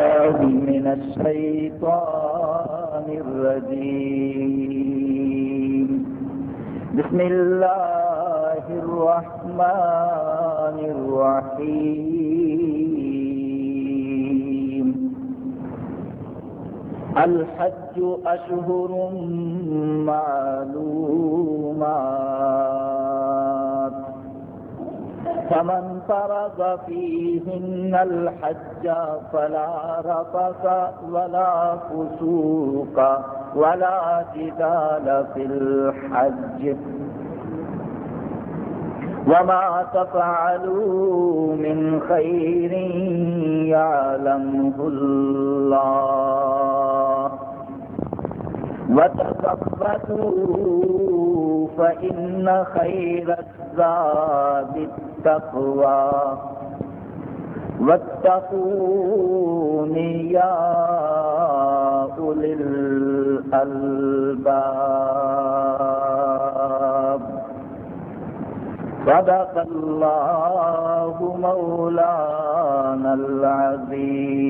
من الشيطان الرجيم. بسم الله الرحمن الرحيم. الحج أشهر معلومات. فمن فرض فيهن الحج فلا رفث ولا فسوق ولا جدال في الحج. وما تفعلوا من خير يعلمه الله. وتثبتوا فإن خير الزاد التقوى واتقون يا أولي الألباب صدق الله مولانا العظيم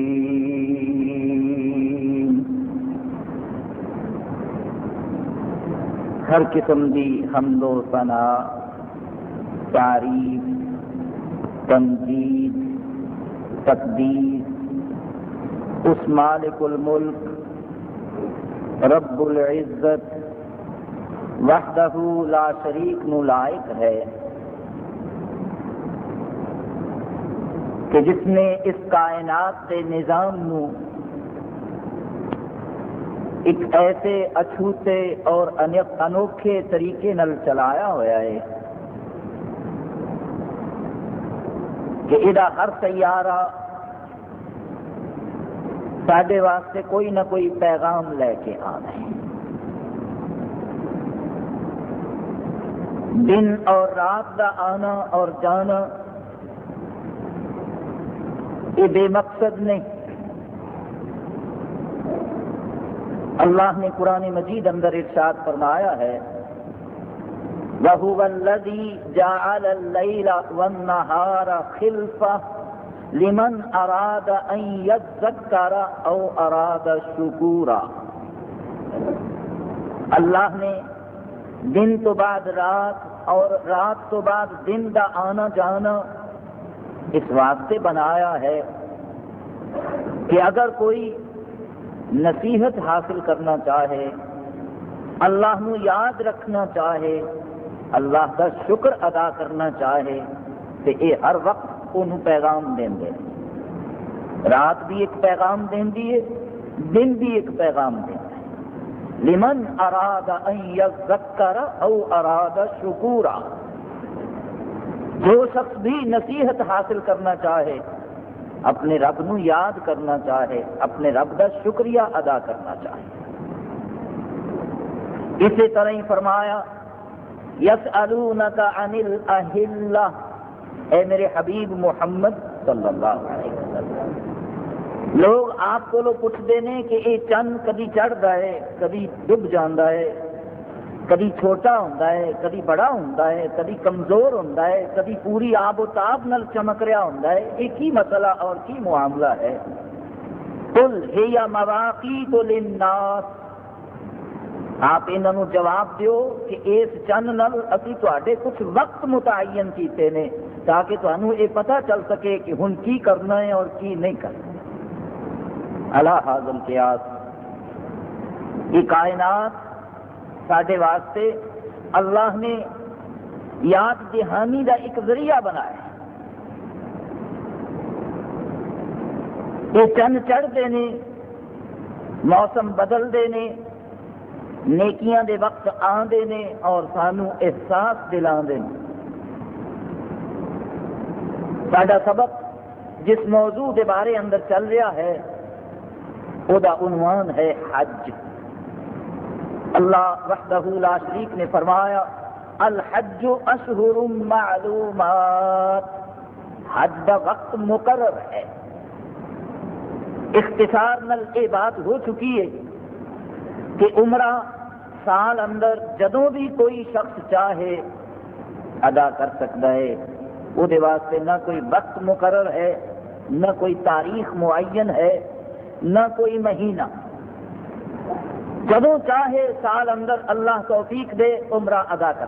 ہر قسم دی حمد و ثنا، تعریف تنقید تقدیر، اس مالک الملک، رب العزت، وحدہ لا شریک نو لائق ہے، کہ جس نے اس کائنات کے نظام نو ایک ایسے اچھوتے اور انوکھے طریقے نل چلایا ہوا ہے۔ کہ یہ ہر سیارہ سڈے واسطے کوئی نہ کوئی پیغام لے کے آنا ہے دن اور رات کا آنا اور جانا یہ بے مقصد نہیں۔ اللہ نے قرآن مجید اندر ارشاد فرمایا ہے وَهُوَ الَّذِي جَعَلَ اللَّيْلَ وَالنَّهَارَ خِلْفَةً لِمَنْ أَرَادَ أَنْ يَذَّكَّرَ أَوْ أَرَادَ شُكُورًا اللہ نے دن تو بعد رات اور رات تو بعد دن کا آنا جانا اس واسطے بنایا ہے کہ اگر کوئی نصیحت حاصل کرنا چاہے، اللہ نو یاد رکھنا چاہے اللہ کا شکر ادا کرنا چاہے تو یہ ہر وقت انہوں پیغام دیں دے۔ رات بھی ایک پیغام دیں ہے، دن بھی ایک پیغام دیں لمن اراد ان یذکر او اراد شکورا۔ جو شخص بھی نصیحت حاصل کرنا چاہے، اپنے رب نو یاد کرنا چاہے، اپنے رب کا شکریہ ادا کرنا چاہے۔ اسی طرح ہی فرمایا یس عن الاہلہ اے میرے حبیب محمد صلی اللہ علیہ وسلم، لوگ آپ کو پوچھتے ہیں کہ یہ چند کدی چڑھتا ہے کدی ڈب جانا ہے کدی چھوٹا ہوتا ہے کدی بڑا ہوتا ہے کدی کمزور ہوتا ہے کدی پوری آب و تاب نل چمک رہا ہوتا ہے۔ یہ کی مسئلہ اور کی معاملہ ہے؟ کل ہے یا مواقع تو لناس آپ انہوں جواب دیو کہ اس چند نل ابھی تے کچھ وقت متعین کیتے ہیں تاکہ تمہیں یہ پتہ چل سکے کہ ہن کی کرنا ہے اور کی نہیں کرنا۔ اللہ حاضل قیاس۔ یہ کائنات سڈے واسطے اللہ نے یاد دہانی کا ایک ذریعہ بنایا۔ یہ چند چڑھتے ہیں موسم بدلتے ہیں نیکیاں دے وقت آتے ہیں اور سانو احساس دلا سڈا سبق جس موضوع کے بارے اندر چل رہا ہے وہ عنوان ہے حج۔ اللہ وحدہ لا شریک نے فرمایا، الحج اشہر معلومات۔ حج کا وقت مقرر ہے۔ اختصار نل یہ بات ہو چکی ہے۔ کہ عمرہ سال اندر جدوں بھی کوئی شخص چاہے ادا کر سکتا ہے، وہ واسطے نہ کوئی وقت مقرر ہے، نہ کوئی تاریخ معین ہے، نہ کوئی مہینہ۔ جدو چاہے سال اندر اللہ توفیق دے، عمرہ ادا کر۔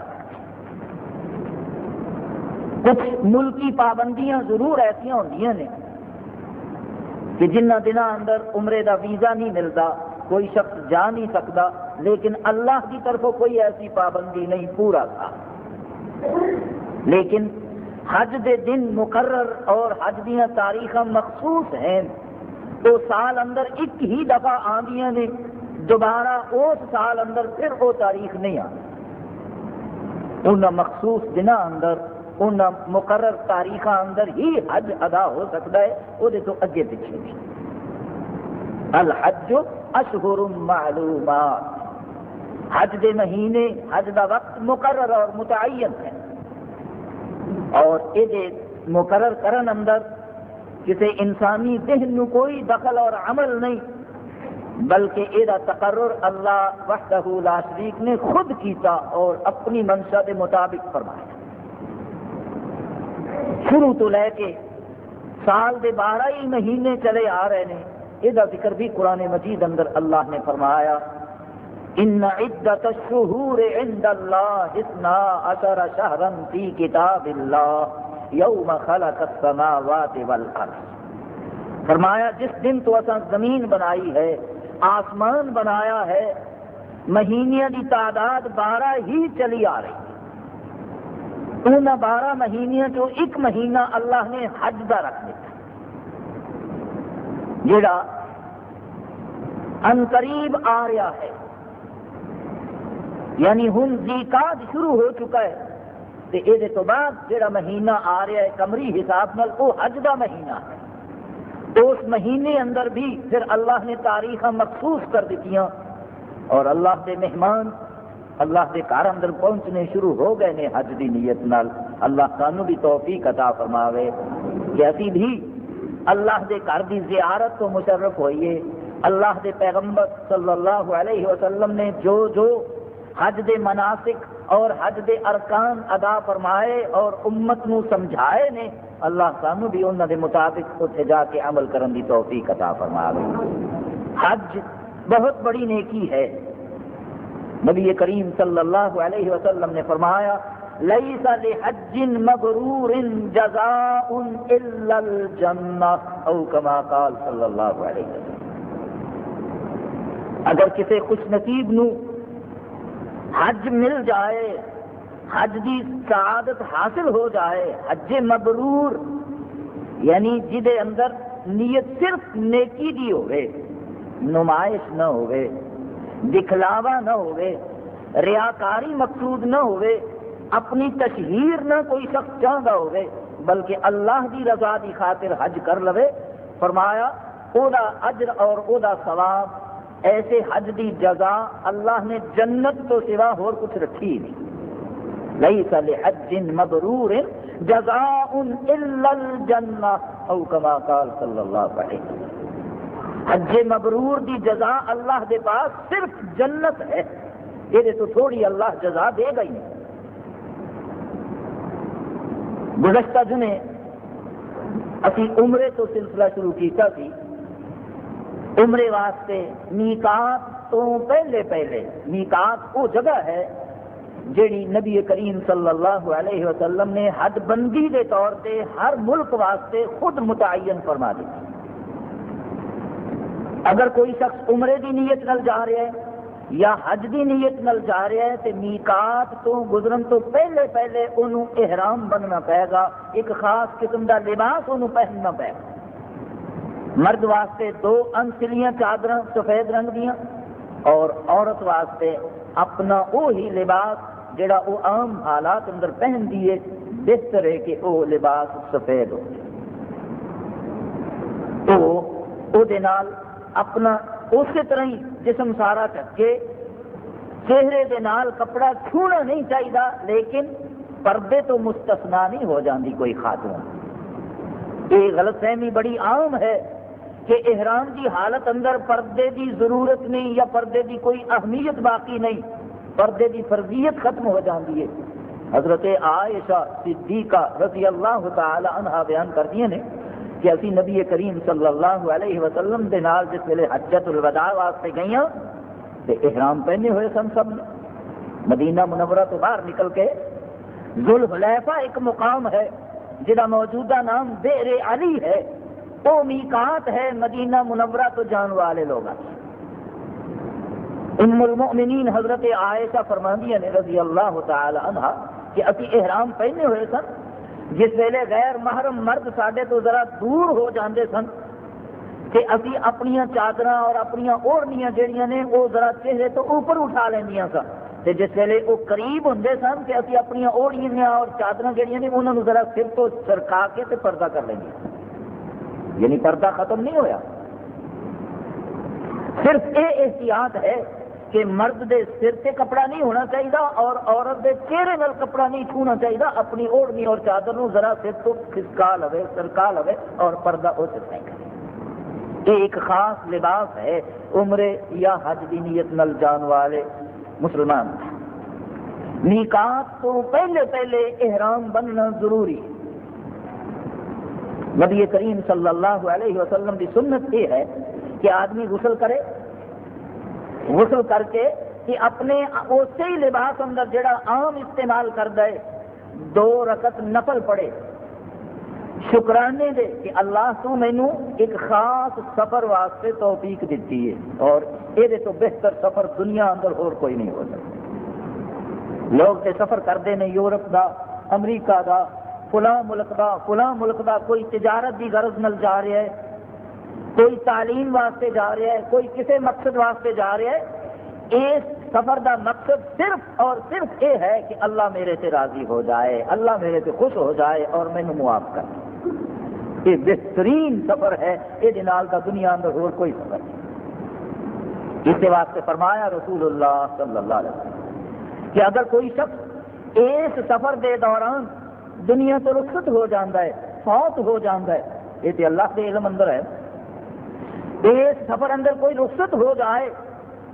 کچھ ملکی پابندیاں ضرور ایسا ہوں نے۔ کہ جنہ دنوں اندر عمرے دا ویزا نہیں ملتا، کوئی شخص جا نہیں سکتا، لیکن اللہ کی طرف کوئی ایسی پابندی نہیں، پورا تھا۔ لیکن حج دے دن مقرر اور حج دیا تاریخ مخصوص ہیں۔ تو سال اندر ایک ہی دفعہ آدیاں نے، دوبارہ اس سال اندر پھر وہ تاریخ نہیں آ ان مخصوص دن اندر ان مقرر تاریخ اندر ہی حج ادا ہو سکتا ہے، وہ تو اگے پیچھے بھی۔ الحج اشہر معلومات۔ حج دے مہینے، حج دا وقت مقرر اور متعین ہے۔ اور یہ مقرر کرن اندر کسی انسانی ذہن نو کوئی دخل اور عمل نہیں، بلکہ یہ تقرر اللہ وحدہ لا شریک نے خود کیتا اور اپنی منشا کے مطابق فرمایا۔ شروع تو لے کے سال دے بارہ ہی مہینے چلے آ رہے ہیں یہ ذکر بھی قرآن مجید اندر اللہ نے فرمایا ان عدت الشہور عند اللہ اثنا عشر شہرا فی کتاب اللہ یوم خلق السماوات والارض فرمایا، جس دن تو اصلا زمین بنائی ہے، آسمان بنایا ہے، مہینیاں دی تعداد بارہ ہی چلی آ رہی۔ ان بارہ مہینیاں جو ایک مہینہ اللہ نے حج کا رکھ دیا جڑا ان قریب آ رہا ہے یعنی ہوں زیکات شروع ہو چکا ہے تو یہ تو بعد جڑا مہینہ آ رہا ہے کمری حساب نال وہ حج کا مہینہ ہے۔ اس مہینے اندر بھی پھر اللہ نے تاریخ مخصوص کر دیتی اور اللہ کے مہمان اللہ کے گھر اندر پہنچنے شروع ہو گئے نے حج کی نیت نال۔ اللہ سانو بھی توفیق عطا فرماوے۔ کہ اسی بھی اللہ کے گھر کی زیارت تو مشرف ہوئیے۔ اللہ کے پیغمبر صلی اللہ علیہ وسلم نے جو جو حج دے مناسک اور حج دے ارکان ادا فرمائے اور امت نو سمجھائے نے، اللہ سانو بھی انہوں دے مطابق اتنے جا کے عمل کرن دی توفیق عطا فرما حج بہت بڑی نیکی ہے۔ نبی کریم صلی اللہ علیہ وسلم نے فرمایا، لیس لحج مبرور جزاء الا الجنہ او کما قال صلی اللہ علیہ وسلم۔ اگر کسی خوش نصیب نو حج مل جائے، حج کی سعادت حاصل ہو جائے، حج مبرور یعنی جہے اندر نیت صرف نیکی دی ہوئے، نمائش نہ ہوئے دکھلاوا نہ ہوئے، ریاکاری مقصود نہ ہوئے، اپنی تشہیر نہ کوئی شخص چاہتا ہوئے، بلکہ اللہ دی رضا دی خاطر حج کر لوے۔ فرمایا او دا اجر اور او دا ثواب، ایسے حج دی جزا اللہ نے جنت تو سوا اور کچھ رکھی نہیں۔ ليس لحج مبرور جزاء الا الجنه او كما قال صلی اللہ علیہ وسلم۔ حج مبرور دی جزا اللہ دے پاس صرف جنت ہے، یہ تو تھوڑی اللہ جزا دے گا ہی گزشتہ جنے اسی عمرے تو سلسلہ شروع کیتا تھی عمرے واسطے میقات تو پہلے پہلے میقات وہ جگہ ہے جیڑی نبی کریم صلی اللہ علیہ وسلم نے حد بندی دے طور پہ ہر ملک واسطے خود متعین فرما دی اگر کوئی شخص عمرے دی نیت نل جا رہا ہے یا حج دی نیت نل جا رہا ہے تو میکات تو گزرن تو پہلے پہلے انہوں احرام بننا پائے گا، ایک خاص قسم دا لباس انہوں پہننا پائے گا۔ مرد واسطے دو انسلیاں چادر سفید رنگ دیا اور عورت واسطے اپنا وہی لباس جڑا وہ عام حالات اندر پہن دیے بہتر ہے کہ وہ لباس سفید ہو تو نال اپنا اسی طرح ہی جسم سارا کر کے چہرے دے نال کپڑا چھونا نہیں چاہیے لیکن پردے تو مستثنا نہیں ہو جاندی کوئی خاتون۔ یہ غلط فہمی بڑی عام ہے کہ احرام کی حالت اندر پردے کی ضرورت نہیں یا پردے کی کوئی اہمیت باقی نہیں، پردے کی فرضیت ختم ہو جاتی ہے۔ حضرت عائشہ صدیقہ رضی اللہ تعالی عنہ بیان کر دیے نے کہ اسی نبی کریم صلی اللہ علیہ وسلم دے نال جس ویلے حجت الوداع واسطے گئی ہاں تے احرام پہنے ہوئے سن سب نے۔ مدینہ منورہ تو باہر نکل کے ذل حلیفہ ایک مقام ہے جہاں موجودہ نام دیر علی ہے۔ وہ میقات ہے مدینہ منورہ تو جان والے لوگ ام المؤمنین حضرت عائشہ فرماندیہ نے رضی اللہ تعالی عنہ کہ اسی احرام پہنے ہوئے سن جس ویلے غیر محرم مرد سڈے تو ذرا دور ہو جاندے سن کہ ابھی اپنی چادر اور اپنی اوڑھنیاں جہیا نے وہ ذرا چہرے تو اوپر اٹھا لینیا سن۔ تے جس ویلے وہ قریب ہوں سن کہ ابھی اپنی اوڑھیاں اور چادر جہیا نے انہوں نے ذرا سر تو سرکا کے تے پردہ کر لیں یعنی پردہ ختم نہیں ہویا۔ صرف یہ احتیاط ہے کہ مرد دے سر سے کپڑا نہیں ہونا چاہیے اور عورت دے چہرے نال کپڑا نہیں چھونا چاہیے اپنی اوڑھنی اور چادر نو ذرا سر تو کھسکا لو سرکا لو اور پردہ ہو سکتا ہے یہ ایک خاص لباس ہے، عمرے یا حج کی نیت نل جان والے مسلمان۔ نکات تو پہلے پہلے احرام بننا ضروری۔ نبی کریم صلی اللہ علیہ وسلم کی سنت یہ ہے کہ آدمی غسل کرے غسل کر کے کہ اپنے اسی ہی لباس اندر جڑا عام استعمال کر دے، دو رکت نفل پڑے۔ شکرانے دے کہ اللہ تو مینو ایک خاص سفر واسطے توفیق دیتی ہے، اور یہ تو بہتر سفر دنیا اندر اور کوئی نہیں ہو سکتا۔ لوگ تے سفر کرتے ہیں یورپ دا، امریکہ دا، فلاں ملک دا، فلاں ملک دا، کوئی تجارت کی غرض نل جا رہا ہے کوئی تعلیم واسطے جا رہا ہے، کوئی کسی مقصد واسطے جا رہا ہے، اس سفر دا مقصد صرف اور صرف یہ ہے کہ اللہ میرے سے راضی ہو جائے، اللہ میرے سے خوش ہو جائے اور مینو معاف کر۔ یہ بہترین سفر ہے، یہ دنال کا دنیا اندر اور کوئی سفر نہیں۔ اس واسطے فرمایا رسول اللہ صلی اللہ علیہ وسلم کہ اگر کوئی شخص اس سفر دے دوران دنیا تو رخصت ہو جاتا ہے، فوت ہو جاتا ہے، یہ تو اللہ کے علم اندر ہے۔ اس سفر اندر کوئی رخصت ہو جائے،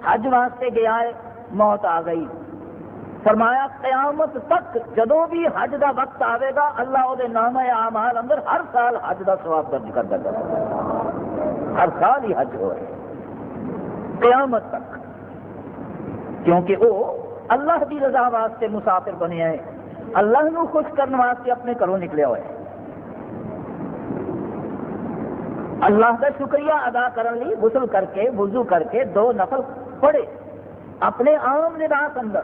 حج واسطے گیا ہے، موت آ گئی۔ فرمایا، قیامت تک جدو بھی حج دا وقت آئے گا، اللہ وہ نام آمال اندر ہر سال حج دا سواب درج کر دے گا ہر سال ہی حج ہو رہے قیامت تک۔ کیونکہ وہ اللہ کی رضا واسطے مسافر بنے ہیں اللہ نو خوش کرنے واسطے اپنے گھروں نکلے ہوئے۔ اللہ کا شکریہ ادا کرنے غسل کر کے، وضو کر کے دو نفل پڑھے اپنے عام لباس اندر۔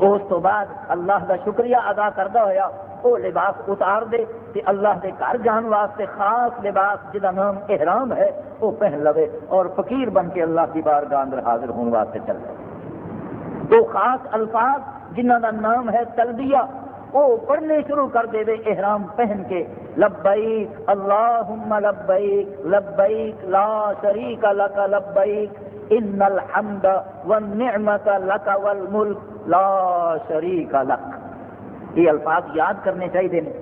اس تو بعد اللہ کا شکریہ ادا کرتا ہوا وہ لباس اتار دے کہ اللہ کے گھر جان واسطے خاص لباس جہاں نام احرام ہے، وہ پہن لو اور فقیر بن کے اللہ کی بار اندر حاضر ہونے واسطے چل رہے۔ تو خاص الفاظ جنہ کا نام ہے تلبیہ۔ وہ پڑھنے شروع کر دے دے احرام پہن کے۔ لبیک، اللہم لبیک لبیک، لا شریک لک لبیک ان الحمد والنعمت لک والملک، لا شریک لک۔ یہ الفاظ یاد کرنے چاہیے۔ نے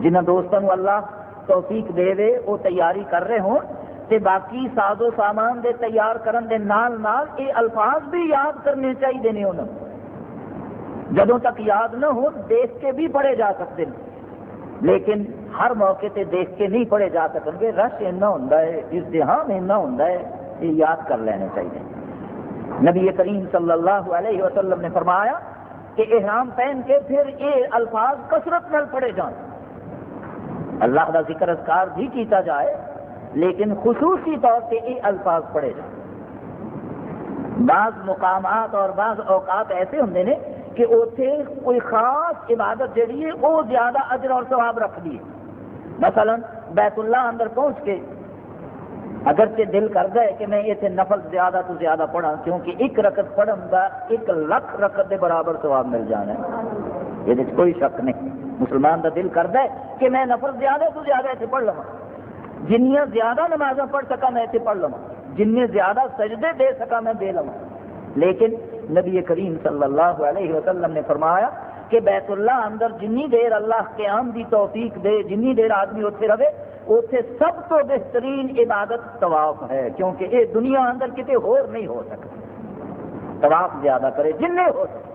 جنہ دوستوں اللہ توفیق دے دے، وہ تیاری کر رہے ہوں۔ تے باقی ساز و سامان دے تیار کرن دے نال نال یہ الفاظ بھی یاد کرنے چاہیے نے انہوں جدوں تک یاد نہ ہو دیکھ کے بھی پڑھے جا سکتے ہیں۔ لیکن ہر موقع تے دیکھ کے نہیں پڑھے جا سکیں گے۔ رش اینا ہوں ازدحام اینا ہوں یہ یاد کر لینے چاہیے۔ نبی کریم صلی اللہ علیہ وسلم نے فرمایا کہ احرام پہن کے پھر یہ الفاظ کثرت نل پڑھے جان۔ اللہ کا ذکر اذکار بھی کیتا جائے، لیکن خصوصی طور پہ یہ الفاظ پڑھے جائیں بعض مقامات اور بعض اوقات ایسے ہوں نے کہ اتنے کوئی خاص عبادت جہی ہے، وہ زیادہ اجر اور ثواب رکھ دی مثلا بیت اللہ اندر پہنچ کے اگرچہ دل کرتا ہے کہ میں اتنے نفل زیادہ تو زیادہ پڑھا کیونکہ ایک رکت پڑھن کا ایک لکھ رکت کے برابر ثواب مل جانا ہے۔ یہ کوئی شک نہیں۔ مسلمان کا دل کرتا ہے کہ میں نفل زیادہ تو زیادہ اتنے پڑھ لوا جنیاں زیادہ نماز پڑھ سکا میں اتنے پڑھ لوا جن زیادہ سجدے دے سکا میں دے لوا لیکن نبی کریم صلی اللہ علیہ وسلم نے فرمایا کہ بیت اللہ اندر جنی دیر اللہ قیام دی توفیق دے، جنی دیر آدمی اتنے رہے اتنے سب تو بہترین عبادت طواف ہے، کیونکہ یہ دنیا اندر کتنے ہور نہیں ہو سکتا۔ طواف زیادہ کرے جن ہو سکے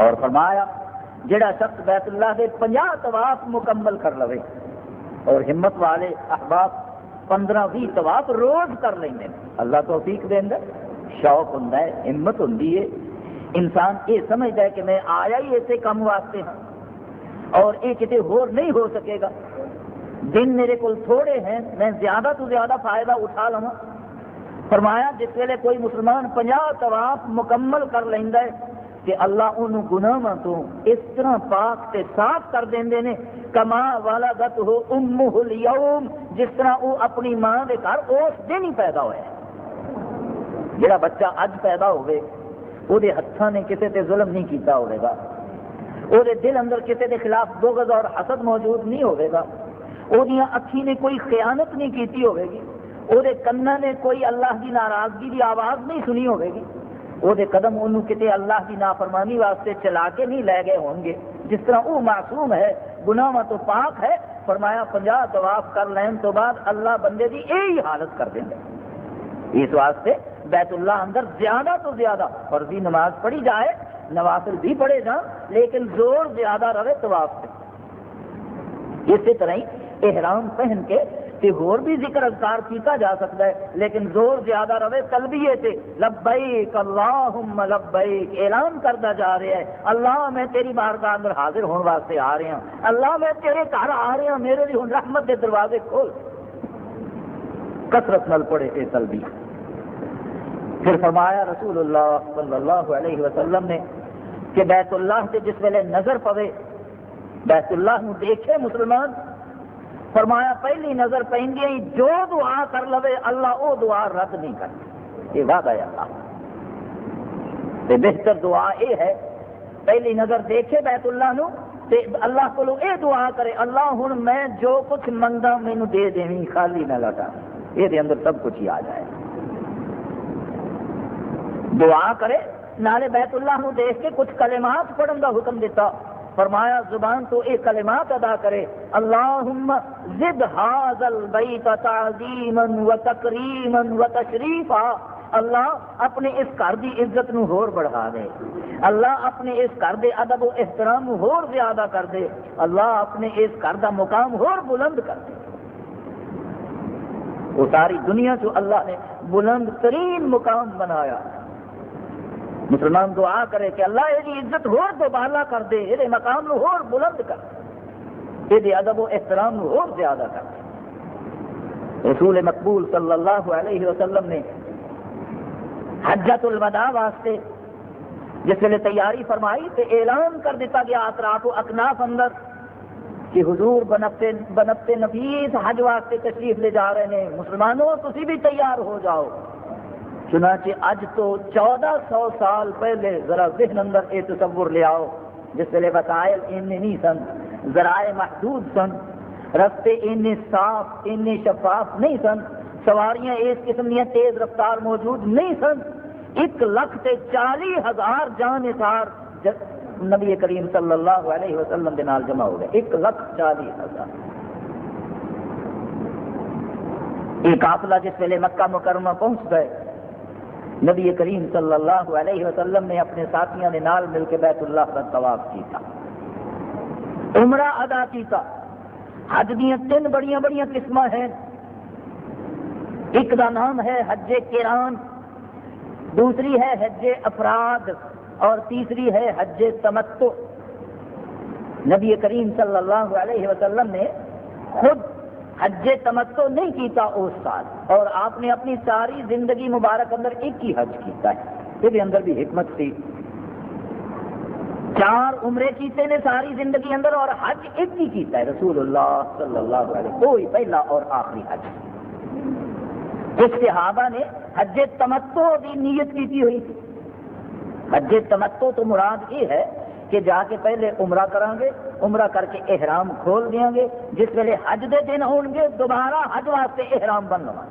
اور فرمایا، جڑا شخص بیت اللہ کے پناہ طواف مکمل کر لو اور ہمت والے احباب پندرہ بھی طواف روز کر لیں اللہ توفیق دینا شوق ہوں ہمت ہوں انسان یہ سمجھتا ہے کہ میں آیا ہی ایسے کام واسطے ہوں اور یہ کتنے ہور نہیں ہو سکے گا۔ دن میرے کو تھوڑے ہیں، میں زیادہ تو زیادہ فائدہ اٹھا لوا فرمایا، جس ویلے کوئی مسلمان پناہ طواف مکمل کر لینا ہے کہ اللہ ان گناہ تو اس طرح پاک تے صاف کر دیں نے۔ کما والا گت ہو ام اليوم جس طرح وہ اپنی ماں دے گھر اس دن ہی پیدا ہوا ہے۔ جڑا بچہ اج پیدا ہوئے وہ ہاتھوں نے کسی تے ظلم نہیں کیتا ہوئے گا۔ وہ دل اندر کسی کے خلاف بغض اور حسد موجود نہیں ہوئے گا۔ وہ اکھی نے کوئی خیانت نہیں کیتی ہوئے گی۔ وہ کنا نے کوئی اللہ کی ناراضگی کی آواز نہیں سنی ہوئے گی۔ وہ قدم انہوں کتے اللہ کی نافرمانی واسطے چلا کے نہیں لے گئے ہوں گے۔ جس طرح وہ معصوم ہے گناہ تو پاک ہے، فرمایا پنجا طواف کر لین تو بعد اللہ بندے کی یہی حالت کر دیں گے۔ اس واسطے بیت اللہ اندر زیادہ تو زیادہ فرضی نماز پڑھی جائے، نوافل بھی پڑھے جان لیکن زور زیادہ رہے طواف سے اسی طرح ہی احرام پہن کے تے ہور بھی ذکر اذکار کیتا جا سکتا ہے، لیکن زور زیادہ رہے تلبیے تے۔ لبیک اللہم، لبیک اعلان کرتا جا رہا ہے۔ اللہ میں تیری بارگاہ اندر حاضر ہونے واسطے آ رہا ہوں اللہ میں تیرے گھر آ رہا ہوں میرے لیے رحمت دے دروازے کھول۔ کثرت نل پڑے اے تلبی پھر فرمایا رسول اللہ صلی اللہ علیہ وسلم نے کہ بیت اللہ سے جس ویلے نظر پوے، بیت اللہ دیکھے مسلمان، فرمایا پہلی نظر پہ جو دعا کر لو اللہ وہ دعا رد نہیں کرتی یہ وعدہ ہے اللہ۔ بہتر دعا یہ ہے، پہلی نظر دیکھے بیت اللہ نو، تے اللہ کو یہ دعا کرے، اللہ ہوں میں جو کچھ منگا، مینو دے دیں خالی نہ لٹا۔ یہ اندر سب کچھ ہی آ جائے۔ دعا کرے، نالے بیت اللہ نو دیکھ کے کچھ کلمات پڑھن کا حکم دیتا۔ فرمایا، زبان تو ایک کلمات ادا کرے۔ اللہم زد حاضل بیت تعظیما و تکریما و تشریفا۔ اللہ اپنے اس گھر دی عزت نو ہور بڑھا دے۔ اللہ اپنے اس گھر دے ادب و احترام نو ہور زیادہ کر دے۔ اللہ اپنے اس گھر دا مقام ہور بلند کر دے۔ وہ ساری دنیا جو اللہ نے بلند ترین مقام بنایا۔ مسلمان دعا کرے کہ اللہ یہ جی عزت ہور دوبالا کر دے، یہ مقام نو ہور بلند کر۔ یہ ادب و احترام نو ہور زیادہ کر۔ دے رسول مقبول صلی اللہ علیہ وسلم نے حجت الوداع واسطے جس ویلے تیاری فرمائی تو اعلان کر دیتا گیا اطراف و اکناف اندر کہ حضور بنفتے بنفتے نفیس حج واسطے تشریف لے جا رہے ہیں۔ مسلمانوں تھی بھی تیار ہو جاؤ۔ چنانچہ اج تو چودہ سو سال پہلے ذرا ذہن اندر یہ تصور لے آؤ، جس ویلے وسائل نہیں سن، ذرائع محدود سن، رستے این صاف این شفاف نہیں سن، سواریاں اس قسم دیا تیز رفتار موجود نہیں سن۔ ایک لاکھ تے چالی ہزار جان اثار نبی کریم صلی اللہ علیہ وسلم کے نال جمع ہو گئے۔ ایک لاکھ چالی ہزار۔ یہ قافلہ جس ویلے مکہ مکرمہ پہنچ گئے نبی کریم صلی اللہ علیہ وسلم نے اپنے ساتھیوں نے نال مل کے بیت اللہ کا طواف کیتا۔ عمرہ ادا کیتا۔ حج دیا تین بڑی بڑی قسم ہیں۔ ایک دا نام ہے حج کران، دوسری ہے حج افراد، اور تیسری ہے حج تمتو نبی کریم صلی اللہ علیہ وسلم نے خود حج تمتو نہیں کیتا اس سال۔ اور آپ نے اپنی ساری زندگی مبارک اندر ایک ہی حج کیتا ہے۔ یہ اندر بھی حکمت تھی۔ چار عمرے کیتے نے ساری زندگی اندر اور حج ایک ہی کیتا ہے۔ رسول اللہ صلی اللہ علیہ کوئی پہلا اور آخری حج۔ اس صحابہ نے حج تمتو کی نیت کی ہوئی۔ تھی حج تمتو تو مراد یہ ہے کہ جا کے پہلے عمرہ کریں گے، عمرہ کر کے احرام کھول دیا گے، جس ویلے حج دے دن ہون گے، دوبارہ حج واسطے احرام بن لوا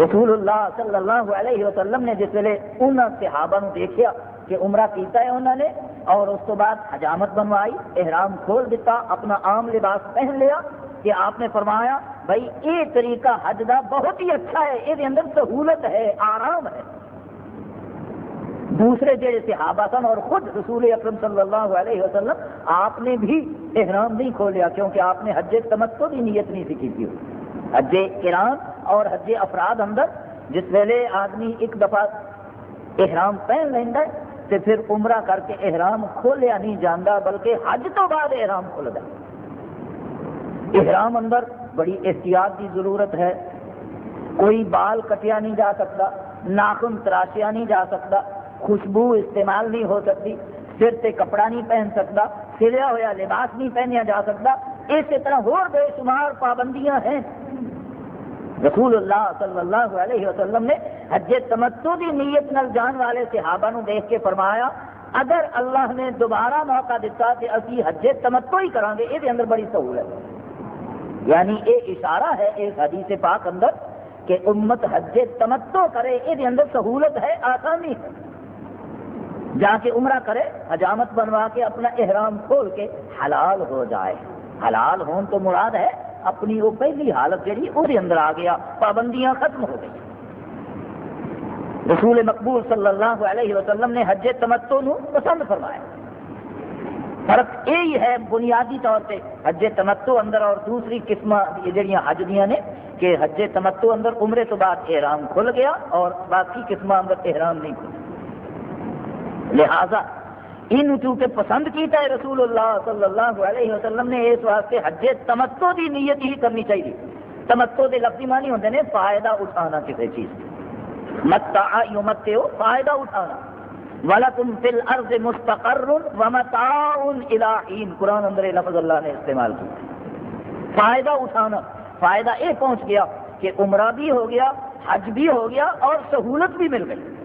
رسول اللہ صلی اللہ علیہ وسلم نے جس ویلے ان صحابہ نو دیکھیا کہ عمرہ کیتا ہے انہوں نے، اور اس تو بعد حجامت بنوائی، احرام کھول دیتا اپنا عام لباس پہن لیا، کہ آپ نے فرمایا بھائی یہ طریقہ حج دا بہت ہی اچھا ہے، یہ اندر سہولت ہے، آرام ہے۔ دوسرے جڑے صحابہ سن اور خود رسول اکرم صلی اللہ علیہ وسلم، آپ نے بھی احرام نہیں کھولیا کیونکہ آپ نے حج تمتو کی نیت نہیں سیکھی تھی۔ حج کران اور حج افراد اندر، جس ویلے آدمی ایک دفعہ احرام پہن لینا ہے تو پھر عمرہ کر کے احرام کھولیا نہیں جانا بلکہ حج تو بعد احرام کھولتا احرام اندر بڑی احتیاط کی ضرورت ہے۔ کوئی بال کٹیا نہیں جا سکتا، ناخن تراشیا نہیں جا سکتا خوشبو استعمال نہیں ہو سکتی، سر سے کپڑا نہیں پہن سکتا، سریا ہوا لباس نہیں پہنیا جا سکتا۔ اسی طرح اور بے شمار پابندیاں ہیں۔ رسول اللہ صلی اللہ علیہ وسلم نے حج تمتو کی نیت نل جان والے صحابہ نو دیکھ کے فرمایا، اگر اللہ نے دوبارہ موقع دیتا کہ اسی حج تمتو ہی کریں گے، یہ اندر بڑی سہولت یعنی یہ اشارہ ہے اس حدیث پاک اندر کہ امت حج تمتو کرے، یہ اندر سہولت ہے، آسانی ہے۔ جا کے عمرہ کرے، حجامت بنوا کے اپنا احرام کھول کے حلال ہو جائے۔ حلال ہون تو مراد ہے اپنی وہ پہلی حالت جہی وہ اندر آ گیا، پابندیاں ختم ہو گئی۔ رسول مقبول صلی اللہ علیہ وسلم نے حج تمتو نو پسند فرمایا۔ فرق یہی ہے بنیادی طور پہ، حج تمتو اندر اور دوسری قسم جہاں حج دیا نے کہ حج تمتو اندر عمرے تو بعد احرام کھل گیا اور باقی قسم اندر احرام نہیں کھل لہذا ان چونکہ پسند کیتا ہے رسول اللہ صلی اللہ علیہ وسلم نے اس واسطے حج تمتو دی نیت ہی کرنی چاہیے۔ تمتو دے لفظی معنی ہوتے ہیں فائدہ اٹھانا کسی چیز متا یمتو فائدہ اٹھانا۔ وَلَكُمْ فِي الْأَرْضِ مُسْتَقَرٌ وَمَتَاعٌ إِلَىٰ حِينٍ۔ قرآن اندر لفظ اللہ نے استعمال کیا۔ فائدہ اٹھانا۔ فائدہ یہ پہنچ گیا کہ عمرہ بھی ہو گیا، حج بھی ہو گیا اور سہولت بھی مل گئی۔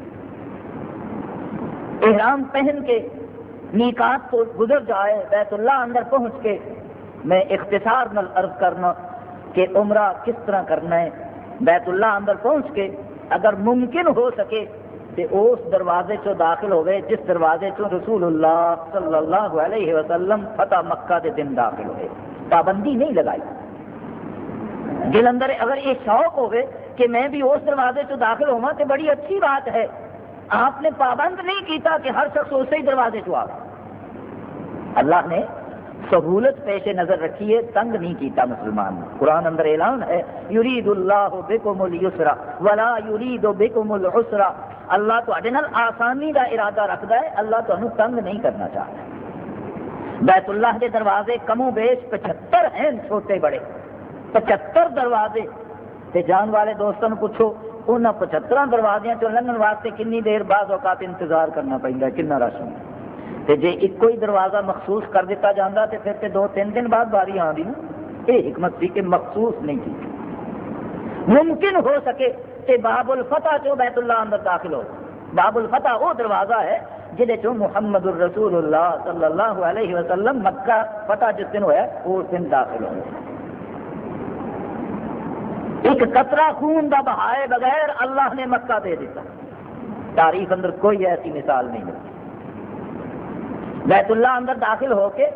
احرام پہن کے نیکات کو گزر جائے، بیت اللہ اندر پہنچ کے میں اختصار نل عرض کرنا کہ عمرہ کس طرح کرنا ہے۔ بیت اللہ اندر پہنچ کے اگر ممکن ہو سکے تو اس دروازے چو داخل ہو گئے جس دروازے چو رسول اللہ صلی اللہ علیہ وسلم فتح مکہ کے دن داخل ہوئے۔ پابندی نہیں لگائی۔ دل اندر اگر یہ شوق ہوگے کہ میں بھی اس دروازے چو داخل ہوا تو بڑی اچھی بات ہے۔ آپ نے پابند نہیں کیتا کہ ہر شخص اسی دروازے چ آ اللہ نے سہولت پیش نظر رکھی ہے، تنگ نہیں کیتا مسلمان۔ قرآن اندر اعلان ہے، یرید اللہ بکم السرا ولا یرید بکم العسرا۔ اللہ تو آسانی کا ارادہ رکھتا ہے، اللہ تمہیں تنگ نہیں کرنا چاہتا۔ بیت اللہ کے دروازے کمو بیش پچہتر ہیں، چھوٹے بڑے۔ پچہتر دروازے۔ تے جان والے دوستوں پوچھو انہوں پچہتر دروازے چ لنگن واسطے کنی دیر بعد اوقات انتظار کرنا پہنتا کنا رش تے جے ایک کوئی دروازہ مخصوص کر دیتا جانا تے پھر تے دو تین دن بعد باری آ نا یہ حکمت تھی کہ مخصوص نہیں کی۔ ممکن ہو سکے کہ باب الفتح چو بیت اللہ اندر داخل ہو۔ باب الفتح وہ دروازہ ہے جہد چو محمد الرسول اللہ صلی اللہ علیہ وسلم مکہ فتح جس دن ہوا اس دن داخل ہو۔ ایک قطرہ خون دا بہائے بغیر اللہ نے مکہ دے دیتا۔ تاریخ اندر کوئی ایسی مثال نہیں ملتی۔ بیت اللہ اندر داخل ہو کے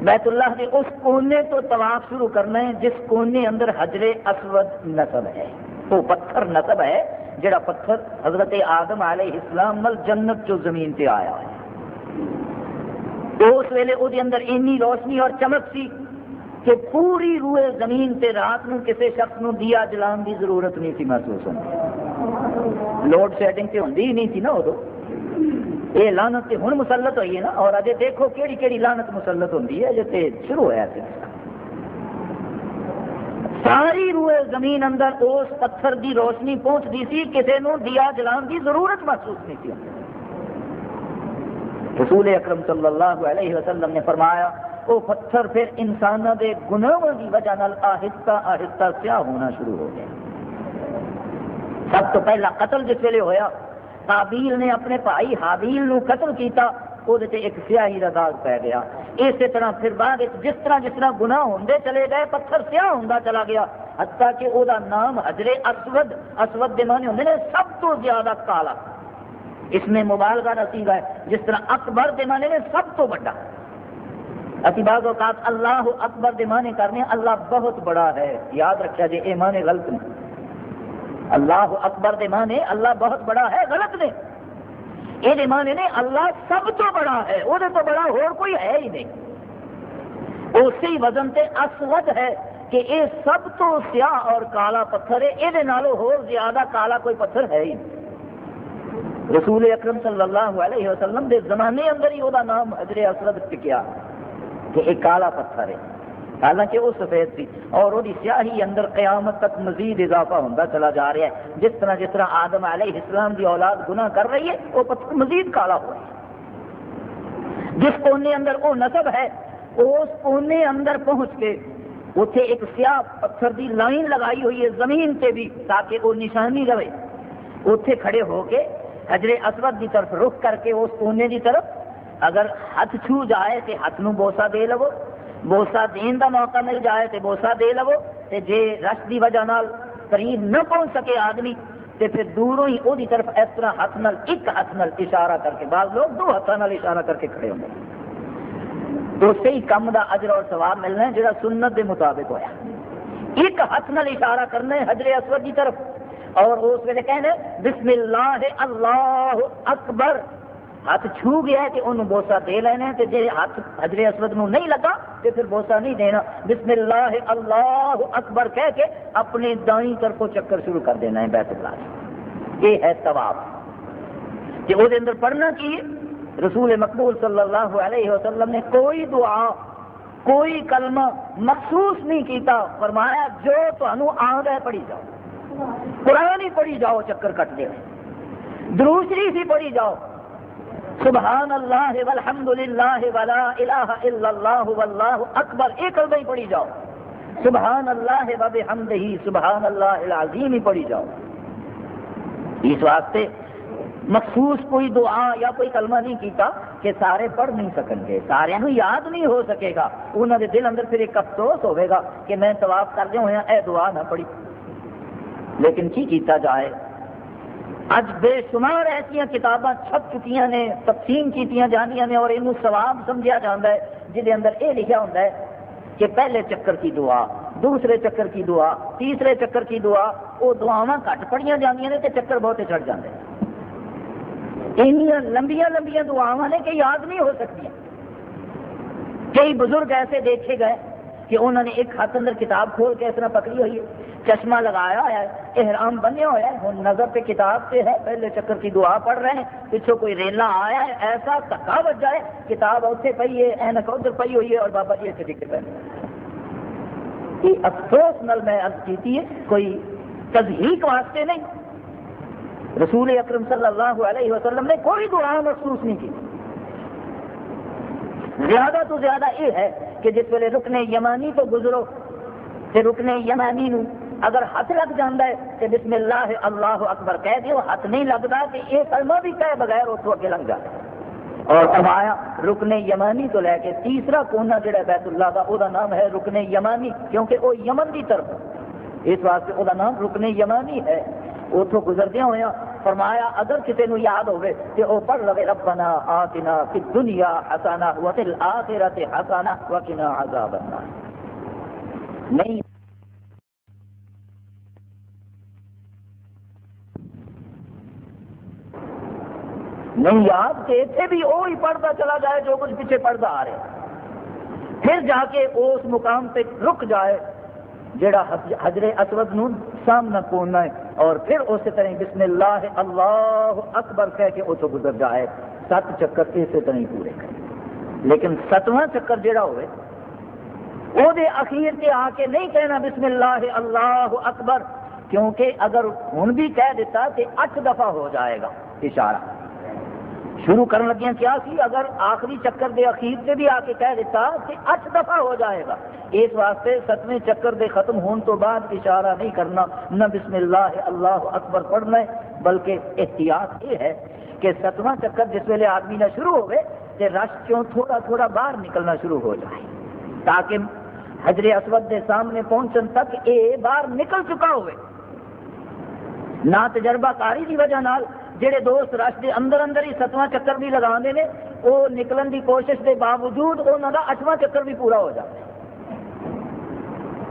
بیت اللہ کے اس کونے تو طواف شروع کرنا ہے جس کونے اندر حجر اسود نصب ہے۔ وہ پتھر نصب ہے جڑا پتھر حضرت آدم علیہ السلام مل جنت جو زمین سے آیا ہے۔ اس ویلے وہ اندر اینی روشنی اور چمک سی۔ کہ پوری روئے زمین تے رات نو کسی شخص نو دیا جلان دی ضرورت نہیں تھی محسوس ہوتی لوڈ سیٹنگ سے ہوتی ہی نہیں تھی نا ادو یہ لانت ہوں مسلط ہوئی ہے نا، اور اجے دیکھو کہڑی کہڑی لانت مسلط ہوتی ہے جیسے شروع ہوا تھا ساری روئے زمین اندر اس پتھر دی روشنی پہنچتی سی کسی نو دیا جلان دی ضرورت محسوس نہیں تھی۔ رسول اکرم صلی اللہ علیہ وسلم نے فرمایا وہ پتھر پھر انسان دے گناہوں کی وجہ نال آہستہ آہستہ سیاہ ہونا شروع ہو گیا۔ سب تو پہلا قتل جس ویلے ہویا، قابیل نے اپنے بھائی حابیل نو قتل کیتا وہ ایک سیاہی کا داغ پی گیا۔ اسی طرح پھر بعد جس طرح جس طرح گناہ ہوندے چلے گئے، پتھر سیاہ ہوندا چلا گیا۔ حتیٰ کہ وہ نام حجر اسود اسود دے معنی ہوندے نے سب تو زیادہ کالا۔ اس میں مبالغہ نصیب ہے، جس طرح اکبر دے معنی نے سب تو بڑا۔ اسی بعض اوقات اللہ اکبر دے معنی کرنے اللہ بہت بڑا ہے۔ یاد رکھا جی یہ معنی غلط نہیں۔ اللہ اکبر دے معنی اللہ بہت بڑا ہے، غلط نے یہ معنی نے اللہ سب تو بڑا ہے، وہ تو بڑا اور کوئی ہے ہی نہیں۔ اسی وزن تے اسود ہے کہ یہ سب تو سیاہ اور کالا پتھر ہے، یہ زیادہ کالا کوئی پتھر ہے ہی نہیں۔ رسول اکرم صلی اللہ علیہ وسلم دے زمانے اندر ہی وہ نام حضر اسود ٹکیا کہ ایک کالا پتھر ہے۔ حالانکہ وہ سفید تھی اور وہ سیاہی اندر قیامت تک مزید اضافہ ہوتا چلا جا رہا ہے۔ جس طرح جس طرح آدم علیہ السلام کی اولاد گناہ کر رہی ہے، وہ پتھر مزید کالا ہو رہا ہے۔ جس کونے اندر وہ نصب ہے، اس کونے اندر پہنچ کے اتنے ایک سیاہ پتھر دی لائن لگائی ہوئی ہے زمین سے بھی تاکہ وہ نشانی رہے۔ اتنے کھڑے ہو کے حجر اسود کی طرف رخ کر کے اس کونے کی طرف اگر ہاتھ چھو جائے تو ہاتھ نو بوسا دے لو بوسا دین دا موقع مل جائے تو بوسا دے لو، تے جے رش کی وجہ نال قریب نہ پہنچ سکے آدمی، تے پھر دوروں ہی وہ طرف اس طرح ہاتھ نال، ایک ہاتھ نال اشارہ کر کے، بعض لوگ دو ہاتھوں نال اشارہ کر کے کھڑے ہوں گے۔ تو صحیح کم دا اجر اور ثواب ملنا ہے جڑا سنت دے مطابق ہویا۔ ایک ہاتھ نال اشارہ کرنا ہے حجر اسود کی طرف، اور اس ویلے کہنے، بسم اللہ اللہ اکبر۔ ہاتھ چھو گیا ہے کہ انہوں بوسا دے لینا ہے جی ہاتھ حجر اسود نو نہیں لگا، تو پھر بوسا نہیں دینا۔ بسم اللہ اللہ اکبر کہہ کے اپنے دائیں طرف چکر شروع کر دینا ہے بیت اللہ یہ ہے طواف کہ وہ اندر پڑھنا کی رسول مقبول صلی اللہ علیہ وسلم نے کوئی دعا، کوئی کلمہ مخصوص نہیں کیتا، فرمایا، جو تمہیں آد ہے، پڑھی جاؤ۔ قرآن ہی پڑھی جاؤ، چکر کٹ دے۔ دروسری سی پڑھی جاؤ۔ سبحان اللہ والحمد للہ ولا الہ الا اللہ واللہ اکبر ایک کلمہ ہی پڑھی جاؤ سبحان اللہ وبحمدہ سبحان اللہ العظیم ہی پڑھی جاؤ اس واسطے مخصوص کوئی دعا یا کوئی کلمہ نہیں کیتا کہ سارے پڑھ نہیں سکن گے، سارے یاد نہیں ہو سکے گا۔ انہوں نے دل اندر پھر ایک افسوس ہوئے گا کہ میں طواف کر دیا ہوا ہاں، اے دعا نہ پڑھی۔ لیکن کی کیتا جائے؟ اج بے شمار ایسا کتاباں چھپ چکی نے، تقسیم کی جانیا نے اور یہ سواب سمجھا جاتا ہے جہد اندر یہ لکھا ہوتا ہے کہ پہلے چکر کی دعا، دوسرے چکر کی دعا، تیسرے چکر کی دعا، وہ دعاواں گھٹ پڑھیا جانیا نے چکر بہت چڑھ جاتے ہیں۔ لمبیا لمبیا دعاواں نے کہ یاد نہیں ہو سکتی کئی بزرگ ایسے دیکھے گئے کہ انہوں نے ایک ہاتھ اندر کتاب کھول کے اس طرح پکڑی ہوئی ہے، چشمہ لگایا ہوا ہے، احرام بنیا ہوا ہے ہوں نظر پہ کتاب سے ہے، پہلے چکر کی دعا پڑھ رہے ہیں پچھوں کوئی ریلا آیا ہے، ایسا تکا بجا ہے کتاب اتنے پی ہے اینک ادھر پی ہوئی ہے اور بابا جی اتنے ٹکے پہ افسوس نل میں ارد کی ہے، کوئی تزہیق واسطے نہیں۔ رسول اکرم صلی اللہ علیہ وسلم نے کوئی دعا محسوس نہیں کی۔ زیادہ تو زیادہ یہ ہے کہ جس ویلے رکنے یمانی تو گزرو تے رکنے یمانی نو اگر ہاتھ لگ جاتا ہے تو بسم اللہ اللہ اکبر کہہ دیو ہاتھ نہیں لگتا کہ یہ کلمہ بھی کہے بغیر اتو اگے لگ جائے۔ اور فرمایا رکن یمانی تو لے کے تیسرا کونا جڑا بیت اللہ کا وہ نام ہے رکن یمانی، کیونکہ وہ یمن کی طرف اس واسطے وہ نام رکن یمانی ہے۔ اتوں گزردیا ہوا فرمایا، اگر کسی نو یاد ہوئے تو وہ پڑھ لو ربنا آتنا فی دنیا حسانا وفی الاخرت حسانا وقنا عذاب النار۔ نہیں۔ نہیں یاد کہ اتنے بھی وہی پڑھتا چلا جائے جو کچھ پیچھے پڑھتا آ رہا پھر جا کے اس مقام پہ رک جائے جڑا حجر اسود نو سامنا کون ہے۔ اور پھر اسی طرح بسم اللہ اللہ اکبر کہہ کے اتو گزر جائے۔ سات چکر اسی طرح پورے کرے لیکن ستواں چکر جڑا ہوئے، وہ دے اخیر کے آ کے نہیں کہنا بسم اللہ اللہ اکبر، کیونکہ اگر ہوں بھی کہہ دیتا کہ اٹھ دفعہ ہو جائے گا اشارہ۔ شروع کرنے لگیا کیا سی؟ اگر آخری چکر دے اخیر سے بھی آ کے کہہ دیتا کہ اٹھ دفعہ ہو جائے گا۔ اس واسطے ستویں چکر دے ختم ہون تو بعد اشارہ نہیں کرنا، نہ بسم اللہ اللہ اکبر پڑھنا ہے، بلکہ احتیاط یہ ہے کہ ستواں چکر جس ویلے آدمی نہ شروع ہوئے کہ رش کیوں تھوڑا تھوڑا باہر نکلنا شروع ہو جائے۔ تاکہ حجر اسود دے سامنے پہنچن تک اے باہر نکل چکا ہوئے۔ نہ تجربہ کاری کی وجہ نال جہے دوست رش کے اندر اندر ہی ستواں چکر بھی لگا دے وہ نکلن کی کوشش کے باوجود انہوں کا اٹھواں چکر بھی پورا ہو جائے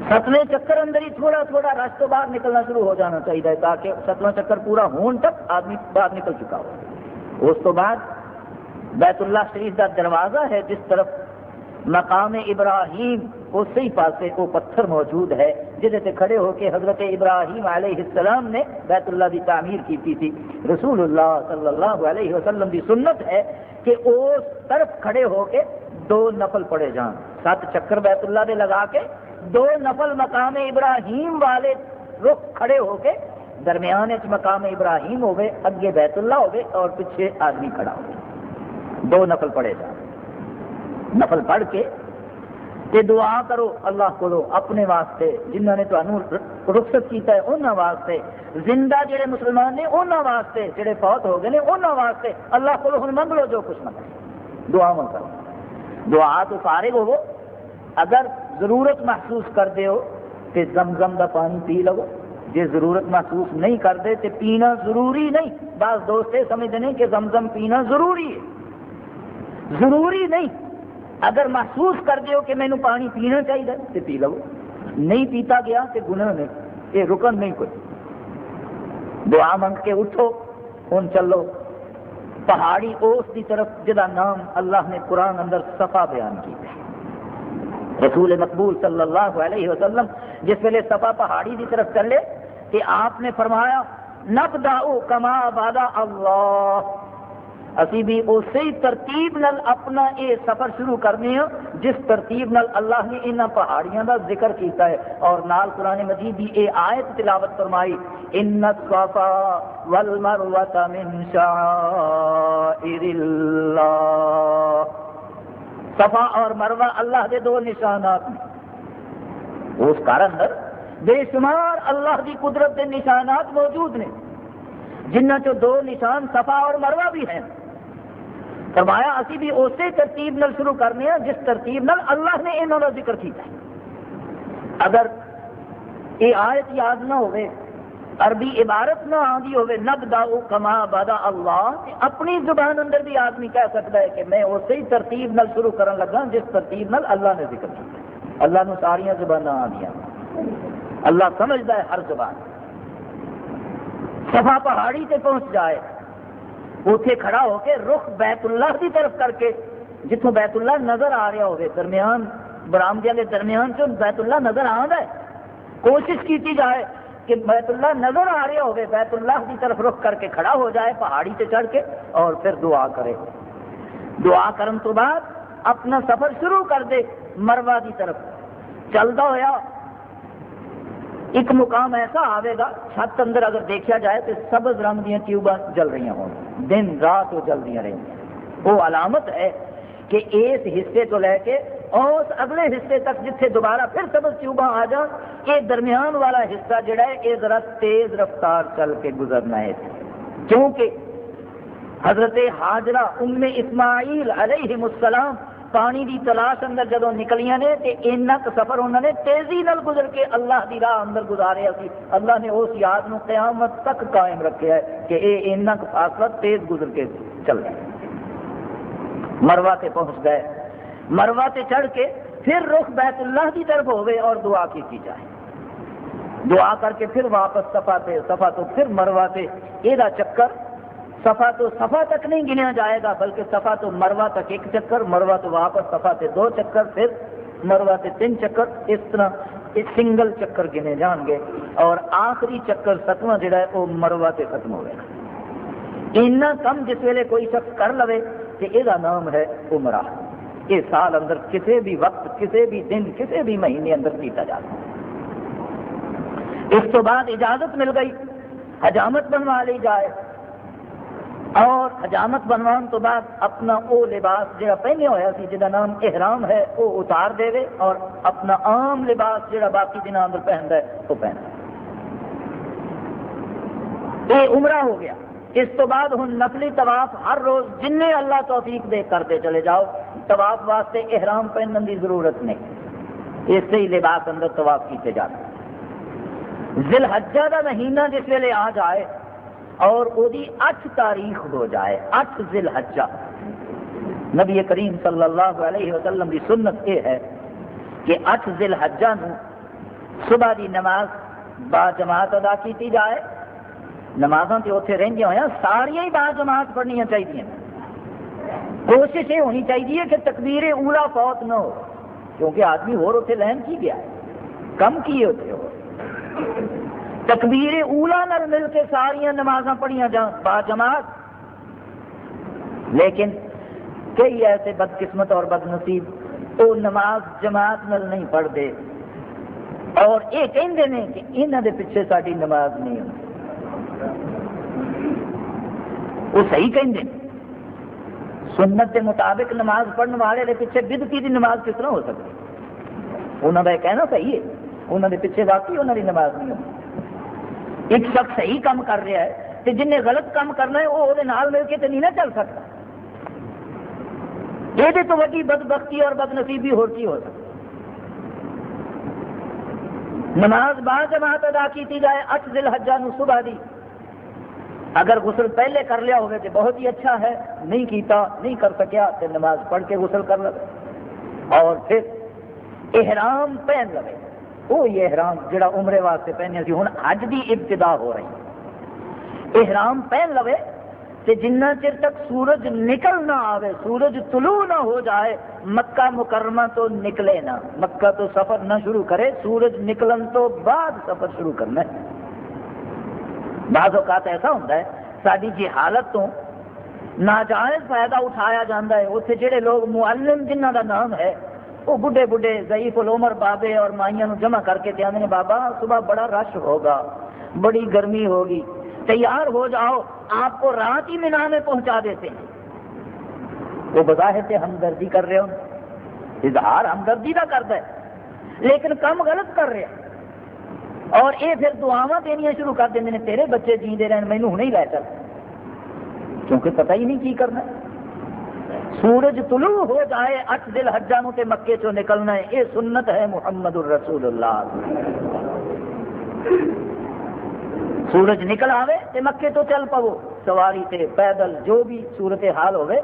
ستویں چکر اندر ہی تھوڑا تھوڑا رش تو باہر نکلنا شروع ہو جانا چاہیے تاکہ ستواں چکر پورا ہون تک آدمی باہر نکل چکا ہو۔ اس تو بعد بیت اللہ شریف کا دروازہ ہے جس طرف مقام ابراہیم اسی پاسے وہ پتھر موجود ہے جہد کھڑے ہو کے حضرت ابراہیم علیہ السلام نے بیت اللہ کی تعمیر کی تھی۔ رسول اللہ صلی اللہ علیہ وسلم کی سنت ہے کہ اس طرف کھڑے ہو کے دو نفل پڑے جان۔ سات چکر بیت اللہ دے لگا کے دو نفل مقام ابراہیم والے رخ کھڑے ہو کے درمیان مقام ابراہیم ہوئے اگے بیت اللہ ہوئے اور پیچھے آدمی کھڑا ہوئے دو نفل پڑے جان۔ نفل پڑھ کے تے دعا کرو، اللہ کو اپنے واسطے، جنہوں نے تمہیں رخصت کیتا ہے انہوں واسطے۔ زندہ جڑے مسلمان نے انہوں واسطے، جڑے فوت ہو گئے نے انہوں واسطے۔ اللہ کو ہن منگ لو جو کچھ منگ دعا من کرو۔ دعا تو فارغ ہو اگر ضرورت محسوس کرتے ہو تو زمزم دا پانی پی لو۔ جی ضرورت محسوس نہیں کرتے تو پینا ضروری نہیں۔ بعض دوست سمجھتے ہیں کہ زمزم پینا ضروری ہے۔ ضروری نہیں۔ اگر محسوس کر دیو کہ مینو پانی پینا چاہیے تو پی لو۔ نہیں پیتا گیا تو گناہ نہیں یہ رکن نہیں کوئی۔ دعا منگ کے اٹھو۔ ہوں چلو۔ پہاڑی اس کی طرف جدا نام اللہ نے قرآن اندر صفا بیان کیا رسول مقبول صلی اللہ علیہ وسلم جس ویلے صفا پہاڑی کی طرف چلے کہ آپ نے فرمایا نب داؤ کما بادا اللہ۔ اسی بھی اسی ترتیب نل اپنا یہ سفر شروع کرنے ہیں جس ترتیب نل اللہ نے ان پہاڑیاں دا ذکر کیتا ہے۔ اور نال قرآن مجید دی اے آیت تلاوت فرمائی ان الصفا والمروہ من شعائر اللہ صفا اور مروہ اللہ دے دو نشانات ہیں۔ اس کارن در بے شمار اللہ دی قدرت دے نشانات موجود نے جنہ چو دو نشان صفا اور مروہ بھی ہیں۔ فرمایا، اسی بھی اسی ترتیب نل شروع کرنے ہیں، جس ترتیب نل اللہ نے انہوں کا ذکر کیا اگر یہ آیت یاد نہ ہوئے، عربی عبارت نہ آدھی ہوئے نب دا کما بادا اللہ اپنی زبان اندر بھی آدمی کہہ سکتا ہے کہ میں اسی ترتیب نل شروع کرن لگا، جس ترتیب نل اللہ نے ذکر کیا اللہ نے ساریا زبان آدیا اللہ سمجھتا ہے ہر زبان۔ سفا پہاڑی سے پہنچ جائے۔ اتنے کھڑا ہو کے رخ بیت اللہ کی طرف کر کے جتوں بیت اللہ نظر آ رہا ہوگی درمیان برامدیا کے درمیان چ بیت اللہ نظر آ رہا ہے، کوشش کی جائے کہ بیت اللہ نظر آ رہا ہوگی بیت اللہ کی طرف رخ کر کے کھڑا ہو جائے، پہاڑی سے چڑھ کے اور پھر دعا کرے۔ دعا کرن تو بعد اپنا سفر شروع کر دے، مروا کی طرف۔ چلتا ہوا ایک مقام ایسا آئے گا، چھت اندر اگر دیکھا جائے تو سبز رنگ دیا ٹیوبا جل رہی ہوں۔ دن رات وہ جلدی رہی وہ علامت ہے کہ اس حصے کو لے کے اس اگلے حصے تک جتھے دوبارہ پھر سبز ٹیوبا آ جان یہ درمیان والا حصہ جڑا ہے، یہ ذرا تیز رفتار چل کے گزرنا ہے۔ کیونکہ حضرت حاجرہ ام اسماعیل علیہ السلام پانی دی تلاش اندر جدو نکلیاں نے تے اینک سفر انہوں نے تیزی نل گزر کے اللہ دی راہ اندر گزارے سی اللہ نے اس یاد نو قیامت تک قائم رکھے ہے کہ اے اینک فاصلہ تیز گزر کے چل گئے۔ مروا تے پہنچ گئے۔ مروا تے چڑھ کے پھر رخ بیت اللہ کی طرف ہوئے اور دعا کی کی جائے۔ دعا کر کے پھر واپس صفا تے صفا تو پھر مروا تے یہ چکر سفا تو سفا تک نہیں گنیا جائے گا، بلکہ سفا تو مروا تک ایک چکر مروا تو واپس سفا تے دو چکر، پھر مروا تے تین چکر، اس طرح ایک سنگل چکر گنے جان گے۔ اور آخری چکر ستواں جڑا ہے، وہ مروا تے ختم ہوئے گا۔ اینا کم جس ویلے کوئی شخص کر لوے کہ یہ نام ہے عمرہ۔ یہ سال اندر کسی بھی وقت کسی بھی دن کسی بھی مہینے اندر کیتا جاتا اس تو بعد اجازت مل گئی، حجامت بنوا لی جائے۔ اور حجامت بنوان تو بعد اپنا وہ لباس جہاں پہنے ہوا سی جہاں نام احرام ہے وہ اتار دے وے اور اپنا عام لباس جہاں باقی دن اندر پہنتا ہے وہ پہن۔ یہ عمرہ ہو گیا۔ اس تو بعد ہوں نقلی طواف ہر روز جن اللہ توفیق دے کرتے چلے جاؤ، طواف واسطے احرام پہننے کی ضرورت نہیں۔ اس سے ہی لباس اندر طواف کیتے جاتے۔ ذل حجہ کا مہینہ جس ویلے آ جائے اور وہ اٹھ تاریخ ہو جائے، اٹھ ذل حجہ نبی کریم صلی اللہ علیہ وسلم کی سنت یہ ہے کہ اٹھ ذل حجہ نو صبح دی نماز با جماعت ادا کی جائے۔ نمازاں تے اتنے رہدی ہوا ساریا ہی بعد جماعت پڑھنی چاہیے کوشش یہ ہونی چاہیے کہ تکبیر اولا فوت نہ ہو، کیونکہ آدمی اور اتنے لہن کی گیا ہے، کم کی ہوتے ہو۔ تکبیر اولا نال مل کے ساریا نمازاں پڑھیاں جا با جماعت۔ لیکن کئی ایسے بدقسمت اور بد نصیب وہ نماز جماعت نل نہیں پڑھتے۔ اور یہ کہتے ہیں کہ یہاں دے پیچھے ساری نماز نہیں ہوتی وہ صحیح کہیں سنت کے مطابق نماز پڑھنے والے دے پیچھے بدتی کی نماز کس طرح ہو سکتی؟ انہوں کا یہ کہنا صحیح ہے۔ انہوں نے پیچھے واقعی انہوں کی نماز نہیں ہوتی ایک شخص صحیح کام کر رہا ہے تو جن نے غلط کام کرنا ہے، وہ مل کے تو نہیں نہ چل سکتا۔ یہ تو ویڈی بد بختی اور بد نصیبی ہوتی ہو سکتی۔ نماز بعد جماعت ادا کی جائے، اٹھ دل حجا نو صبح دی۔ اگر غسل پہلے کر لیا ہوگا تو بہت ہی اچھا ہے، نہیں کیتا، نہیں کر سکیا تو نماز پڑھ کے غسل کر لے اور پھر احرام پہن لے وہ یہ احرام جڑا عمرے واسطے پہنیا سی ہوں اج دی ابتدا ہو رہی احرام پہن لو تے جنہ چر تک سورج نکل نہ آوے، سورج طلوع نہ ہو جائے، مکہ مکرمہ تو نکلے نہ۔ مکہ تو سفر نہ شروع کرے، سورج نکلن تو بعد سفر شروع کرنا ہے۔ بعض اوقات ایسا ہوتا ہے ساری جی حالت تو ناجائز فائدہ اٹھایا جاتا ہے۔ اتنے جڑے لوگ معلم جنہ کا نام ہے وہ بڑھے بڑھے ضعیف العمر بابے اور مائیاں جمع کر کے دیا بابا صبح بڑا رش ہوگا، بڑی گرمی ہوگی، تیار ہو جاؤ، آپ کو رات ہی مینا میں پہنچا دیتے ہیں۔ وہ بظاہر سے ہمدردی کر رہے ہو اظہار ہمدردی کا کرتا ہے لیکن کم غلط کر رہے ہیں۔ اور یہ پھر دعوا دنیا شروع کر دیں تیرے بچے جیندے رہن مینو ہوں ہی لے چل۔ کیونکہ پتہ ہی نہیں کی کرنا سورج طلوع ہو جائے اٹھ دل حجا نو تے مکے چو نکلنا ہے۔ یہ سنت ہے محمد الرسول اللہ۔ سورج نکل آوے تے مکے تو چل پو سواری تے پیدل جو بھی صورت حال ہوئے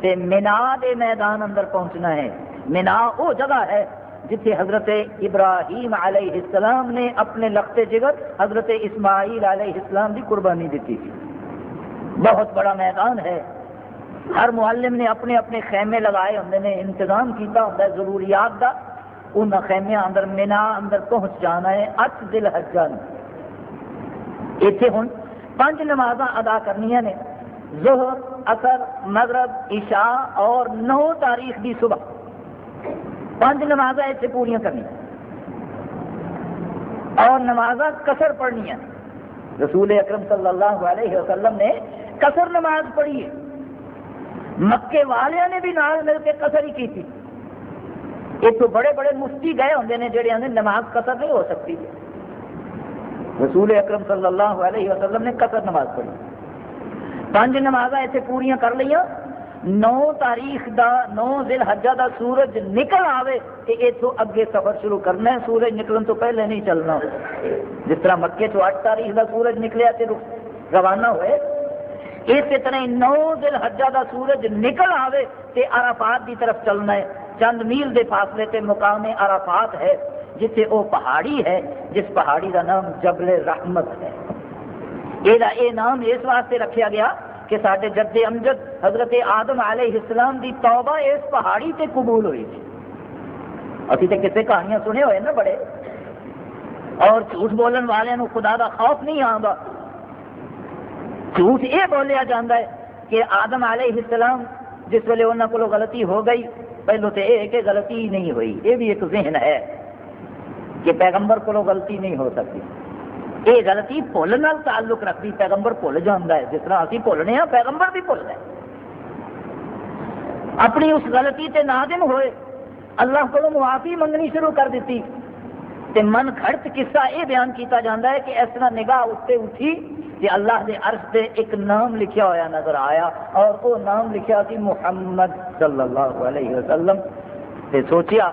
تے مینا دے میدان اندر پہنچنا ہے۔ مینا وہ جگہ ہے جتھے حضرت ابراہیم علیہ السلام نے اپنے لخت جگر حضرت اسماعیل علیہ السلام کی قربانی دیتی۔ تھی بہت بڑا میدان ہے۔ ہر معلم نے اپنے اپنے خیمے لگائے ہوں نے انتظام کیتا ہوں ضروریات کا ان خیمیا اندر مینا اندر پہنچ جانا ہے اٹھ دل حجان اتنے ہوں پانچ نماز ادا کرنی نے، ظہر اثر مغرب، عشاء اور نو تاریخ کی صبح۔ پانچ نماز اتنے پوریا کرنی۔ اور نماز کسر پڑھنی ہے رسول اکرم صلی اللہ علیہ وسلم نے کسر نماز پڑھی ہے۔ مکے والے نے بھی نال مل کے کسر ہی کی تھی۔ ایک تو بڑے بڑے مفتی گئے ہوں نے جڑے آدھے نماز کسر نہیں ہو سکتی۔ رسول اکرم صلی اللہ علیہ وسلم نے قطر نماز پڑھی۔ پانچ نماز اتنے پوریا کر لیا نو تاریخ دا، نو دل حجا دا سورج نکل آوے کہ اتو اگے سفر شروع کرنا ہے۔ سورج نکلن تو پہلے نہیں چلنا۔ جس طرح مکے چو اٹھ تاریخ دا سورج نکلیا تے روانہ ہوئے۔ اس طرح نو دل حجا دا سورج نکل آوے تے عرفات دی طرف چلنا ہے۔ چند میل دے فاصلے تے مقام عرفات ہے، جتھے وہ پہاڑی ہے، جس پہاڑی کا نام جبل رحمت ہے۔ یہ نام اس واسطے رکھا گیا کہ سارے جد امجد حضرت آدم علیہ السلام دی توبہ اس پہاڑی سے قبول ہوئی تھی۔ ابھی تو کسی کہانیاں سنے ہوئے نا بڑے؟ اور جھوٹ بولن والوں خدا کا خوف نہیں آتا جھوٹ یہ بولیا جاتا ہے کہ آدم علیہ السلام جس ویلے انہوں کو غلطی ہو گئی، پہلو تو یہ کہ غلطی نہیں ہوئی۔ یہ بھی ایک ذہن ہے کہ پیغمبر کو غلطی نہیں ہو سکتی۔ یہ غلطی بھول نال تعلق رکھتی پیغمبر بھول جانا ہے۔ جس طرح ابھی بھولنے ہاں پیغمبر بھی بھولنا ہے اپنی اس غلطی تے نادم ہوئے، اللہ کو معافی منگنی شروع کر دیتی۔ تے من کھڑت قصہ یہ بیان کیتا جاتا ہے کہ اس طرح نگاہ اتنے اٹھی کہ اللہ دے عرش دے ایک نام لکھیا ہوا نظر آیا اور وہ نام لکھیا سی محمد صلی اللہ علیہ وسلم۔ تے سوچیا،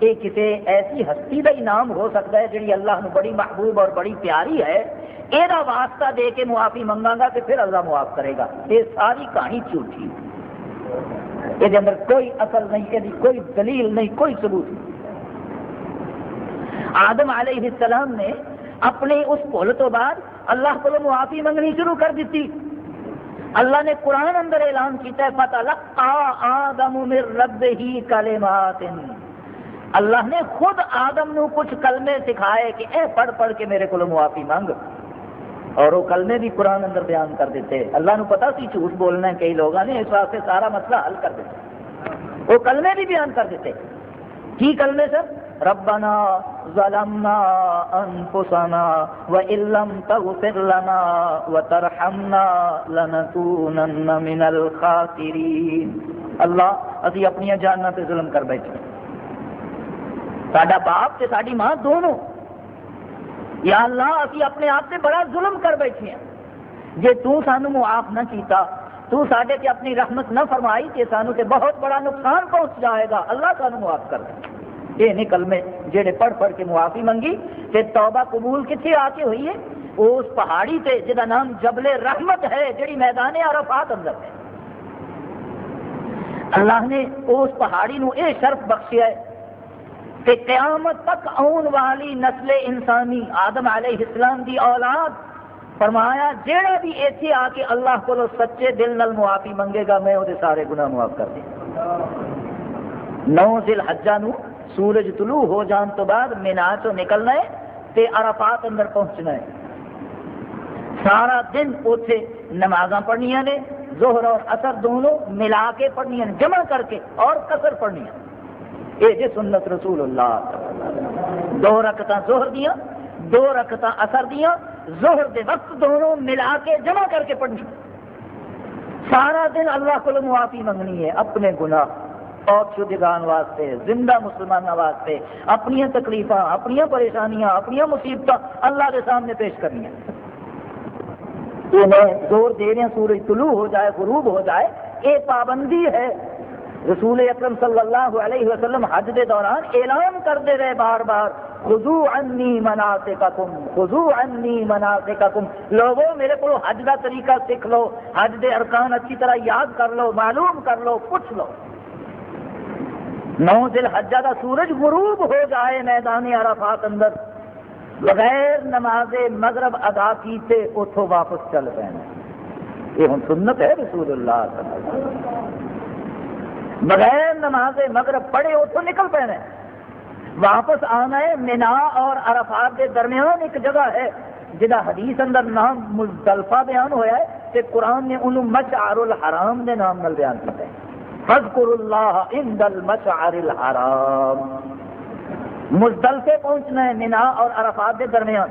یہ کسی ایسی ہستی کا ہی نام ہو سکتا ہے جی اللہ نو بڑی محبوب اور بڑی پیاری ہے؟ یہ واسطہ دے کے معافی منگا گا تو پھر اللہ معاف کرے گا۔ یہ ساری کہانی جھوٹھی۔ یہ اندر کوئی اصل نہیں، یہ کوئی دلیل نہیں، کوئی ثبوت نہیں۔ آدم علیہ السلام نے اپنے اس پل تو بعد اللہ کو معافی منگنی شروع کر دیتی۔ اللہ نے قرآن اندر اعلان کیتا ہے پتہ آدم من رب ہی کلمات. اللہ نے خود آدم نو کچھ کلمے سکھائے کہ اے پڑھ پڑھ کے میرے کو معافی مانگ۔ اور وہ کلمے بھی قرآن اندر بیان کر دیتے۔ اللہ نو پتا سی جھوٹ بولنا ہے، کئی لوگوں نے اس واسطے سارا مسئلہ حل کر دیتے وہ کلمے بھی بیان کر دیتے۔ کی کلمے سر؟ ربنا ظلمنا انفسنا وان لم تغفر لنا وترحمنا لنكونن من الخاسرين. اللہ اسی اپنی جاننا تے ظلم کر بیٹھے ساڈا باپ تے ساڈی ماں دونوں۔ یا اللہ اسی اپنے آپ سے بڑا ظلم کر بیٹھے ہیں۔ جے تو سانو معاف نہ کیتا، تو ساڈے تے اپنی رحمت نہ فرمائی، تے سانو تے بہت بڑا نقصان پہنچ جائے گا۔ اللہ سانو معاف کر دے۔ یہ نہیں کلمے جہے پڑھ پڑھ کے معافی منگی، تے توبہ قبول کتنے آ کے ہوئی ہے؟ اس پہاڑی تے جہاں نام جبل رحمت ہے جہی میدان عرفات اندر ہے۔ اللہ نے اس پہاڑی نو اے شرف بخشیا ہے کہ قیامت تک آن والی نسل انسانی آدم علیہ السلام دی اولاد، فرمایا جیڑا بھی ایتھے آ کے اللہ کو سچے دل نل معافی منگے گا، میں وہ سارے گناہ معاف کر دیں نو ذل حجا نو سورج طلوع ہو جان تو بعد مینا چو نکلنا ہے تے عرفات اندر پہنچنا ہے۔ سارا دن اتنے نماز پڑھنیا نے زہر اور اثر دونوں ملا کے پڑھنیا جمع کر کے اور کثر پڑھنیا یہ جی سنت رسول اللہ۔ دو رکھتا زہر دیا دو رکھتا اثر دیا زہر دے وقت دونوں ملا کے جمع کر کے پڑھنی سارا دن اللہ کو معافی منگنی ہے، اپنے گناہ شدگان واسطے، زندہ مسلمانوں واسطے اپنی تکلیف اپنی پریشانیاں اپنی مصیبت اللہ کے سامنے پیش کرنی زور دے رہے ہیں سورج طلوع ہو جائے، غروب ہو جائے یہ پابندی ہے۔ رسول اکرم صلی اللہ علیہ وسلم حج دے دوران اعلان کرتے رہے بار بار خزو انی مناسککم خزو انی مناسککم لوگوں، میرے کو حج کا طریقہ سیکھ لو، حج دے ارکان اچھی طرح یاد کر لو، معلوم کر لو، پوچھ لو۔ نو دل حجہ کا سورج غروب ہو جائے میدان عرفات اندر، بغیر نماز مغرب ادا کیتے اتوں واپس چل پے یہ ہوں سنت ہے رسول اللہ صلی اللہ علیہ وسلم۔ بغیر نماز مغرب پڑھے اتوں نکل پے واپس آنا ہے مینا اور عرفات کے درمیان ایک جگہ ہے جہاں حدیث اندر نام مزدلفہ بیان ہوا ہے کہ قرآن نے انہوں مشعر الحرام کے نام نال بیان کیا ہے۔ فذکر اللہ عند المشعر الحرام۔ مزدلفے پہنچنا ہے، مینا اور عرفات کے درمیان۔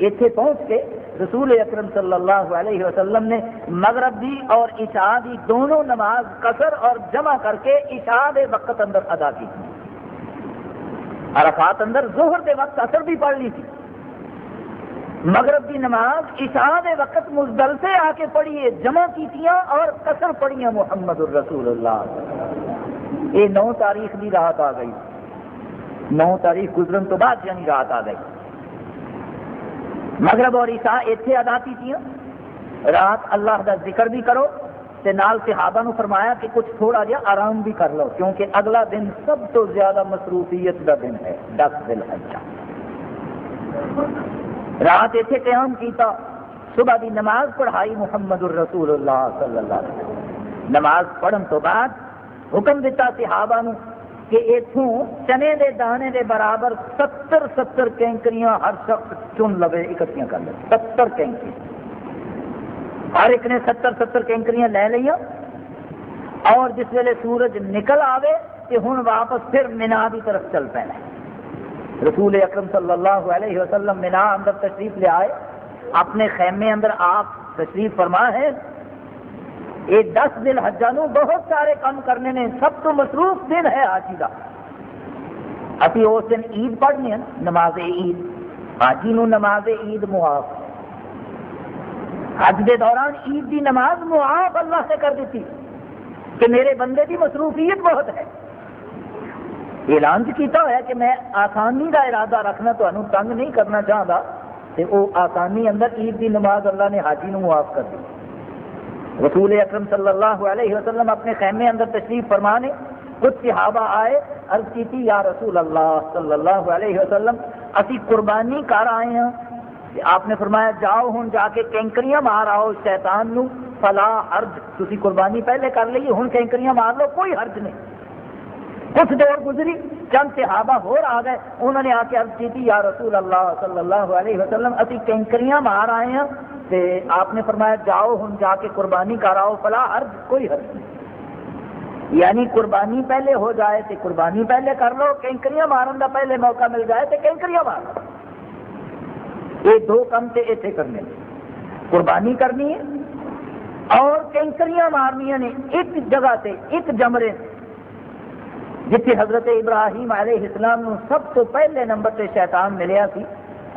اتنے پہنچ کے رسول اکرم صلی اللہ علیہ وسلم نے مغرب دی اور عشاء دی دونوں نماز قصر اور جمع کر کے عشاء دے وقت اندر ادا کی۔ عرفات اندر ظہر دے وقت اثر بھی پڑھ لی تھی۔ مغرب دی نماز عشاء دے وقت مزدل سے آ کے پڑھیے، جمع کیتیاں اور قصر پڑھیاں محمد الرسول اللہ۔ یہ نو تاریخ دی رات آ گئی۔ نو تاریخ گزرن تو بعد یعنی رات آ گئی۔ مغرب اور عشاء اتنے ادا کی رات اللہ کا ذکر بھی کرو تے نال صحابہ نو فرمایا کہ کچھ تھوڑا جہا آرام بھی کر لو، کیونکہ اگلا دن سب تو زیادہ مصروفیت کا دن ہے، دس دن اچھا رات اتنے قیام کیتا، صبح دی نماز پڑھائی محمد الرسول اللہ صلی اللہ علیہ وسلم۔ نماز پڑھن تو بعد حکم دیتا صحابہ نو کہ اتوں چنے دے دانے دے برابر ستر ستر کینکریاں ہر شخص چن لو اکٹھیاں کر لے۔ ستر کینکری ہر ایک نے ستر ستر کینکریاں لے لیا اور جس ویلے سورج نکل آوے کہ ہوں واپس پھر مینا کی طرف چل پینا۔ ہے رسول اکرم صلی اللہ علیہ وسلم مینا اندر تشریف لے آئے۔ اپنے خیمے اندر آپ تشریف فرما ہے یہ دس دن حجا نو بہت سارے کام کرنے نے، سب تو مصروف دن ہے حاجی کا ابھی اس دن عید پڑھنے ہیں نماز عید۔ حاجی نو نماز عید معاف۔ حج کے دوران عید کی نماز معاف اللہ سے کر دیتی۔ کہ میرے بندے کی مصروفیت بہت ہے۔ اعلان کیتا ہوا کہ میں آسانی کا ارادہ رکھنا تمہیں تنگ نہیں کرنا چاہتا تو وہ آسانی اندر عید کی نماز اللہ نے حاجی نو معاف کر دی۔ رسول اکرم صلی اللہ علیہ وسلم اپنے خیمے اندر تشریف فرمانے کچھ صحابہ آئے، عرض کی یا رسول اللہ صلی اللہ علیہ وسلم، اسی قربانی کر آئے ہیں آپ نے فرمایا، جاؤ ہوں جا کے کینکریاں مار آؤ شیطان نو فلا حرج تھی قربانی پہلے کر لی ہوں کینکریاں مار لو، کوئی حرج نہیں۔ کچھ دور گزری، چند صحابہ ہو آ گئے۔ انہوں نے آ کے عرض کی یا رسول اللہ صلی اللہ علیہ وسلم ابھی کینکریاں مار آئے ہیں۔ تے آپ نے فرمایا، جاؤ ہوں جا کے قربانی کراؤ فلا حرج کوئی حرج نہیں۔ یعنی قربانی پہلے ہو جائے تو قربانی پہلے کر لو کینکریاں مارن کا پہلے موقع مل جائے تو کینکریاں مار لو۔ یہ دو کم سے اتنے کرنے۔ قربانی کرنی ہے اور کینکریاں مارنیا نے یعنی ایک جگہ سے ایک جمرے جتنے حضرت ابراہیم علیہ السلام نے سب تو پہلے نمبر سے شیطان ملیا سی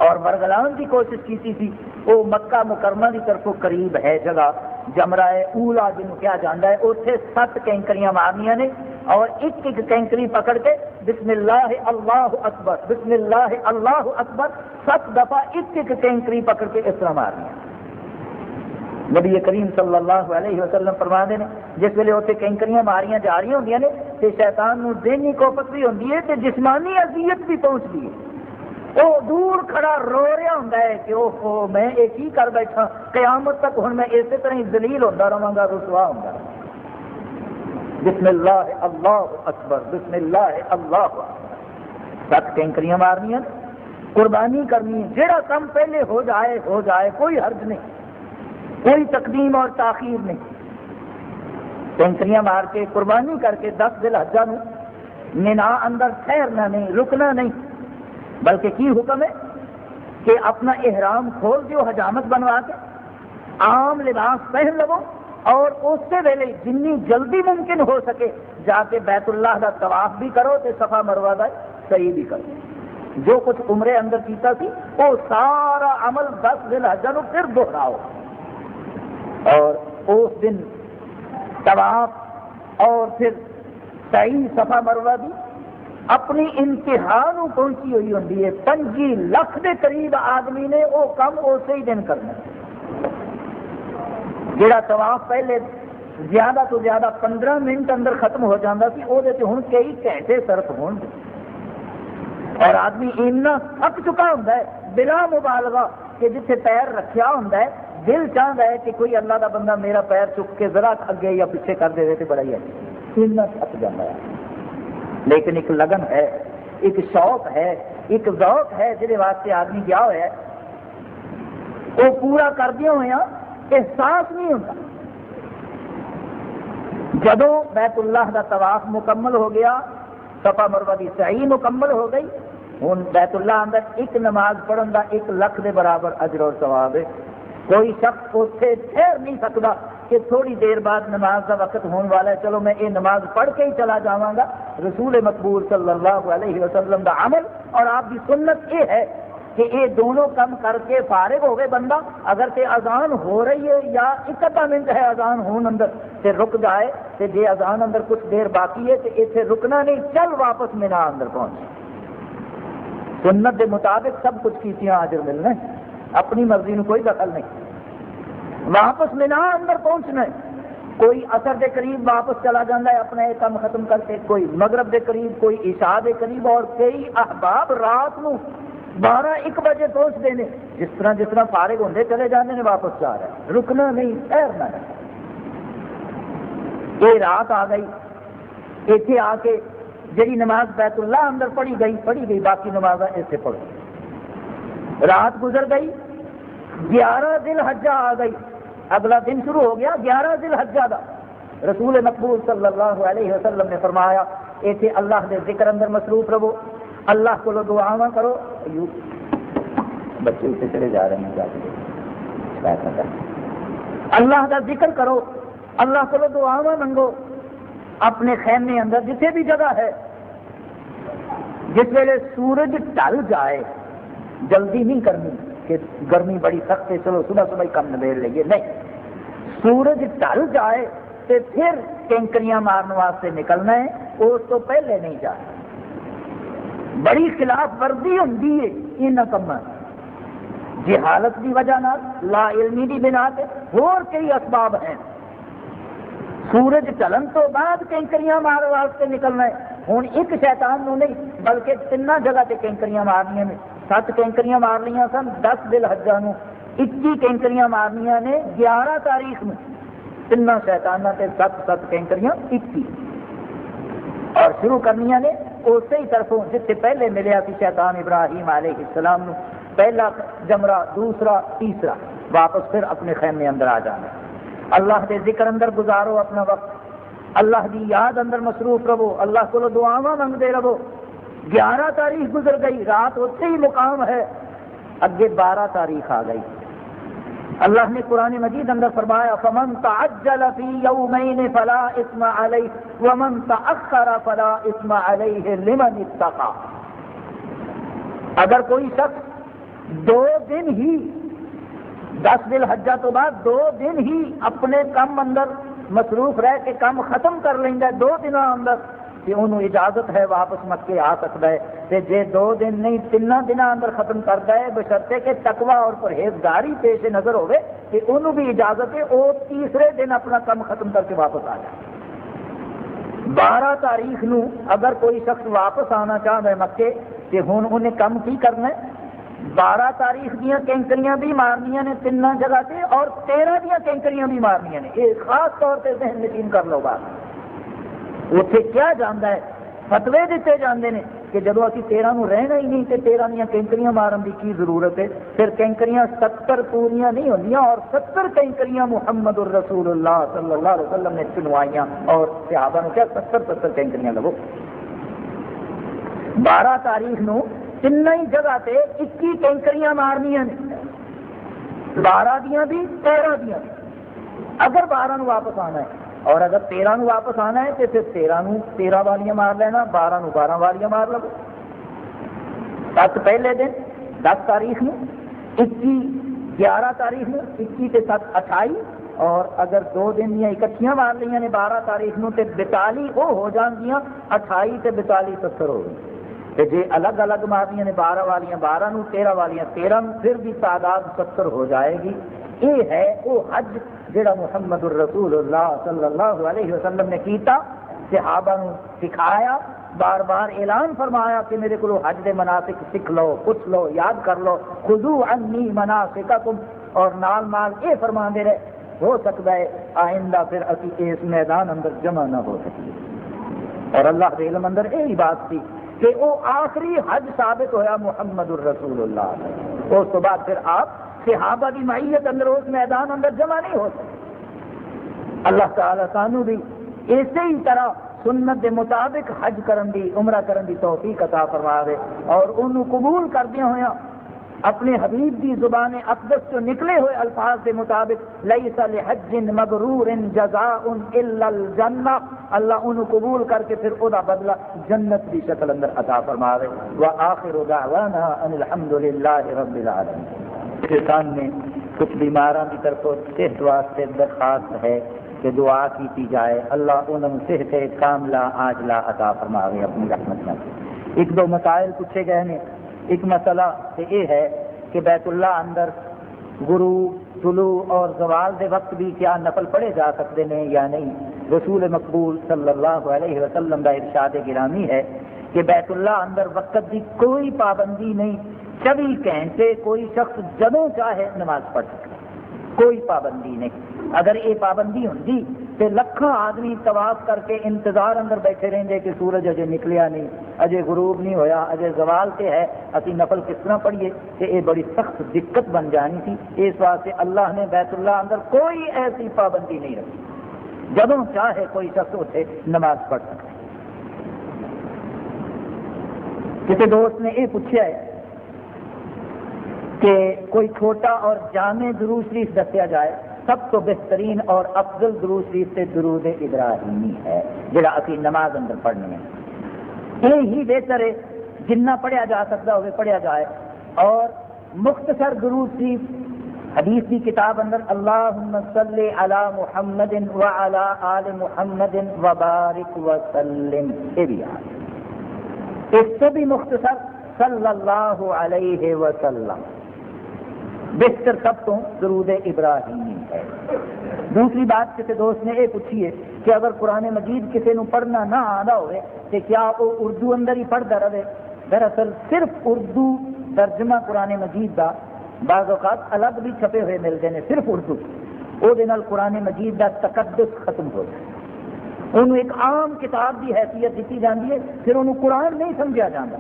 اور ورگلان کی کوشش کی تھی وہ مکہ مکرمہ کی طرف قریب ہے جگہ جمرا ہے اولا جن کیا جانا ہے اتنے سات کینکریاں مارنیا نے اور ایک ایک کینکری پکڑ کے بسم اللہ اللہ اکبر، بسم اللہ اللہ اکبر، سات دفعہ ایک ایک کینکری پکڑ کے اس طرح مارنی نبی کریم صلی اللہ علیہ وسلم فرما دے جس ویلے اتنے کینکریاں ماریاں جا رہی ہوں نے تو شیطان نو ذہنی کوپت بھی ہوتی ہے جسمانی اذیت بھی پہنچتی ہے۔ وہ دور کھڑا رو رہا ہوں کہ وہ میں ایک ہی کر بیٹھا، قیامت تک ہوں میں اسی طرح ہی دلیل ہوتا رہا گا، رسوا ہوں بسم اللہ اللہ اکبر بسم اللہ اللہ سات کینکریاں مارنی قربانی کرنی جہاں کم پہلے ہو جائے ہو جائے، کوئی حرج نہیں۔ کوئی تقدیم اور تاخیر نہیں۔ کینکریاں مار کے، قربانی کر کے دس دل حجا مینا اندر ٹھہرنا نہیں، رکنا نہیں۔ بلکہ کی حکم ہے کہ اپنا احرام کھول دیو، حجامت بنوا کے، عام لباس پہن لو اور اس سے ویلے جنی جلدی ممکن ہو سکے، جا کے بیت اللہ کا طواف بھی کرو تو سفا مروا دا صحیح بھی کرو۔ جو کچھ عمرے اندر کیتا سی، وہ سارا عمل دس دن حجر پھر دہراؤ۔ اور اس دن طواف اور پھر صحیح سفا مروا بھی اپنی انتہا پہنچی ہوئی ہوں پنجی لکھ کے قریب آدمی نے وہ کام اسی ہی دن کرنا جہاں طواف پہلے زیادہ تو زیادہ پندرہ منٹ اندر ختم ہو جاتا سی، وہ ہوں کئی گھنٹے صرف ہو اور آدمی اینا تھک چکا ہوں بلا مبالغہ کہ جتنے پیر رکھیا ہوں دل چاہتا ہے کہ کوئی اللہ کا بندہ میرا پیر چک کے ذرا اگے یا پیچھے کر دے تو بڑا ہی ہے۔ اینا تھک جاتا ہے۔ لیکن ایک لگن ہے، ایک شوق ہے، ایک ذوق ہے جہد واسطے آدمی گیا ہوا ہے۔ وہ پورا کردیا ہوا ہاں، احساس نہیں ہوتا۔ جدو بیت اللہ کا طواف مکمل ہو گیا سفا مروا کی صحیح مکمل ہو گئی ہوں بیت اللہ اندر ایک نماز پڑھن کا ایک لکھ دے برابر اجر اور ثواب ہے۔ کوئی شخص اتنے ٹھہر نہیں سکتا کہ تھوڑی دیر بعد نماز کا وقت ہونے والا ہے، چلو میں یہ نماز پڑھ کے ہی چلا جاؤں گا۔ رسول مقبول صلی اللہ علیہ وسلم کا عمل، اور آپ کی سنت یہ ہے کہ یہ دونوں کم کر کے فارغ ہوئے بندہ۔ اگر تے اذان ہو رہی ہے یا ایک ادا منٹ ہے اذان ہون اندر، تے رک جائے۔ تے جے اذان اندر کچھ دیر باقی ہے، تے اتنے رکنا نہیں، چل واپس مینا اندر پہنچ۔ سنت کے مطابق سب کچھ کیتیاں حاضر ملنا اپنی مرضی میں کوئی دخل نہیں۔ واپس مینا اندر پہنچنا ہے۔ کوئی اثر دے قریب واپس چلا جاتا ہے، اپنا یہ کام ختم کر کے کوئی مغرب دے قریب، کوئی عشاء دے قریب اور کئی احباب رات نو بارہ ایک بجے پہنچتے ہیں جس طرح جس طرح فارغ ہوتے چلے جانے نے، واپس جا رہا ہے رکنا نہیں، ٹھہرنا ہے یہ رات آ گئی۔ اتنے آ کے جی نماز بیت اللہ اندر پڑھی گئی پڑھی گئی، باقی نماز اتنے پڑھو۔ رات گزر گئی، گیارہ دن حجہ آ گئی۔ اگلا دن شروع ہو گیا، گیارہ دن حجہ دا۔ رسول مقبول صلی اللہ علیہ وسلم نے فرمایا ایسے اللہ کے ذکر اندر مصروف رہو، اللہ کو دعا کرو۔ بچے اتنے چلے جا رہے ہیں اللہ کا ذکر کرو، اللہ کو دعا منگو۔ اپنے خیمے اندر جتنے بھی جگہ ہے، جس ویلے سورج ڈل جائے جلدی نہیں کرنی، کہ گرمی بڑی سخت ہے، چلو صبح صبح ہی کم نبیڑ لیے نہیں، سورج ڈل جائے تو پھر کینکریاں مارنے واسطے نکلنا ہے، اس تو پہلے نہیں جائے بڑی خلاف ورزی ہوں ان کام جہالت کی وجہ لا علمی کی بنا سے اور کئی اسباب ہیں۔ سورج چلن تو بعد کینکریاں مارنے واسطے نکلنا ہے۔ ہوں ایک شیطان نو نہیں، بلکہ تین جگہ تے کینکریاں مارنی سات کینکریاں مار لیا سن، دس دل حجا اکی کینکریاں مارنیا نے، گیارہ تاریخ میں۔ تین شیتانہ سے سات سات کینکریاں اکی اور شروع کرنی نے اسی طرفوں جتنے پہلے ملیا سی شیطان ابراہیم علیہ السلام نو۔ پہلا جمرہ، دوسرا، تیسرا۔ واپس پھر اپنے خیمے اندر آ جانا۔ اللہ کے ذکر اندر گزارو اپنا وقت۔ اللہ کی یاد اندر مصروف رہو۔ اللہ کو دعوا منگتے رہو۔ گیارہ تاریخ گزر گئی، رات اتنے ہی مقام ہے، اگے بارہ تاریخ آ گئی۔ اللہ نے قرآن مجید اندر فرمایا، فمن تعجل فی یومین فلا اسم علیہ ومن تأخر فلا اسم علیہ لمن اتقا اگر کوئی شخص دو دن ہی، دس دل حجہ تو بعد دو دن ہی اپنے کم اندر مصروف رہ کے کام ختم کر لیں گے دو دن اندر کہ انہوں اجازت ہے واپس مکے آ سکتا ہے؟ تے جے دو دن نہیں تین دن اندر ختم کرتا ہے، بشرطے کہ تقوی اور پرہیزگاری پیش نظر ہوئے کہ انہوں بھی اجازت ہے وہ تیسرے دن اپنا کام ختم کر کے واپس آ جائے۔ بارہ تاریخ نو اگر کوئی شخص واپس آنا چاہتا ہے مکے کہ ہوں انہیں کم کی کرنا ہے؟ بارہ تاریخ دیا کینکریاں بھی مارنیا نے تین جگہ سے اور تیرہ دیا کینکریاں بھی مارنیا نے۔ یہ خاص طور سے ذہن نشین کر لو بات۔ اتنے کیا جانا ہے فتوے دیتے جاندے نے کہ جب ابھی تیرہ نو رہنا ہی نہیں تو تیرہ دیا کینکریاں مارن کی کی ضرورت ہے پھر کینکریاں ستر پوریاں نہیں ہوں اور ستر کینکریاں محمد الرسول اللہ صلی اللہ علیہ وسلم نے چنوائیاں اور صحابہ نے کیا ستر ستر کینکریاں لگو بارہ تاریخ نو تین ہی جگہ تے اکی کینکریاں مارنیا نے بارہ دیا بھی تیرہ دیا بھی اگر بارہ واپس آنا ہے اور اگر تیرہ نو واپس آنا ہے تو پھر تیرہ نو تیرہ والیاں مار لینا بارہ نو بارہ والیاں مار لو۔ سات پہلے دن، دس تاریخ نو اکی گیارہ تاریخ نو اکی تے سات اٹھائی۔ اور اگر دو دن دیا اکٹھیاں مار لیا نے بارہ تاریخ نو تے بتالی وہ ہو جان گیا اٹھائی تے بتالی ستر ہو گئی۔ جی الگ الگ مارنیا نے بارہ والیاں، بارہ نو، تیرہ والیاں، تیرہ پھر بھی تعداد ستر ہو جائے گی۔ یہ ہے وہ حج جڑا محمد الرسول اللہ صلی اللہ علیہ وسلم نے کیتا، صحابہ نو سکھایا، بار بار اعلان فرمایا کہ میرے کو حج دے مناسک سکھ لو پوچھ لو، یاد کر لو خدو انی مناسککم۔ اور نال نال یہ فرما دے رہے، ہو سکتا ہے آئندہ پھر اسی اس میدان اندر جمع نہ ہو سکیے اور اللہ کے علم اندر یہی بات تھی کہ وہ آخری حج ثابت ہویا محمد الرسول اللہ اس تو بعد پھر آپ صحابہ کی مائیت اندر اس میدان اندر جمع نہیں ہو سکتی۔ اللہ تعالی سانو بھی اسی ہی طرح سنت کے مطابق حج کرن دی، عمرہ کرن دی توفیق عطا فرما دے اور انہوں قبول کردیا ہوا اپنے حبیب دی زبان اقدس جو نکلے ہوئے الفاظ کے مطابق لیس لحج مغرور جزاء الا الجنہ اللہ انہوں قبول کر کے پھر او دا بدلہ جنت کی شکل اندر عطا فرما دے وآخر دعوانا ان الحمدللہ رب العالمين۔ کے سامنے کچھ بیماروں کی طرف صحت واسطے درخواست ہے کہ دعا کی جائے۔ اللہ انہوں صحت کاملہ آجلا عطا فرماوے اپنی رحمت میں ایک دو مسائل پوچھے گئے ہیں۔ ایک مسئلہ یہ ہے کہ بیت اللہ اندر گرو طلوع اور زوال دے وقت بھی کیا نفل پڑھے جا سکتے ہیں یا نہیں؟ رسول مقبول صلی اللہ علیہ وسلم کا ارشاد گرامی ہے کہ بیت اللہ اندر وقت کی کوئی پابندی نہیں۔ چوبی گھنٹے کوئی شخص جدوں چاہے نماز پڑھ سکتا کوئی پابندی نہیں۔ اگر یہ پابندی ہوں تو لکھاں آدمی طواف کر کے انتظار اندر بیٹھے رہتے کہ سورج اجے نکلیا نہیں، اجے غروب نہیں ہویا، اجے زوال سے ہے ابھی نفل کس طرح پڑھیے؟ کہ یہ بڑی سخت دقت بن جانی تھی۔ اس واسطے اللہ نے بیت اللہ اندر کوئی ایسی پابندی نہیں رکھی۔ جدوں چاہے کوئی شخص اتنے نماز پڑھ سکتا کسی دوست نے یہ پوچھا ہے کہ کوئی چھوٹا اور جامع درو شریف دسیا جائے، سب تو بہترین اور افضل درو شریف سے درود ابراہیمی ہے۔ جڑا ابھی نماز اندر پڑھنی ہے۔ یہ ہی بہتر ہے، جنہ پڑھیا جا سکتا ہوئے پڑھیا جائے۔ اور مختصر درو شریف حدیث کی کتاب اندر اللہم صلی علی محمد وعلی آل محمد وبارک وسلم یہ بھی آئے اس سے بھی مختصر صلی اللہ علیہ وسلم۔ بہتر سب تو درود ابراہیمی ہے۔ دوسری بات کسی دوست نے یہ پوچھی ہے کہ اگر قرآن مجید کسی نو پڑھنا نہ آتا ہوئے تو کیا وہ اردو اندر ہی پڑھتا رہے؟ دراصل صرف اردو ترجمہ قرآن مجید کا بعض اوقات الگ بھی چھپے ہوئے ملتے ہیں، صرف اردو۔ وہ قرآن مجید کا تقدس ختم ہو جائے انہوں ایک عام کتاب کی حیثیت دیتی جاتی ہے، پھر انہوں قرآن نہیں سمجھا جاتا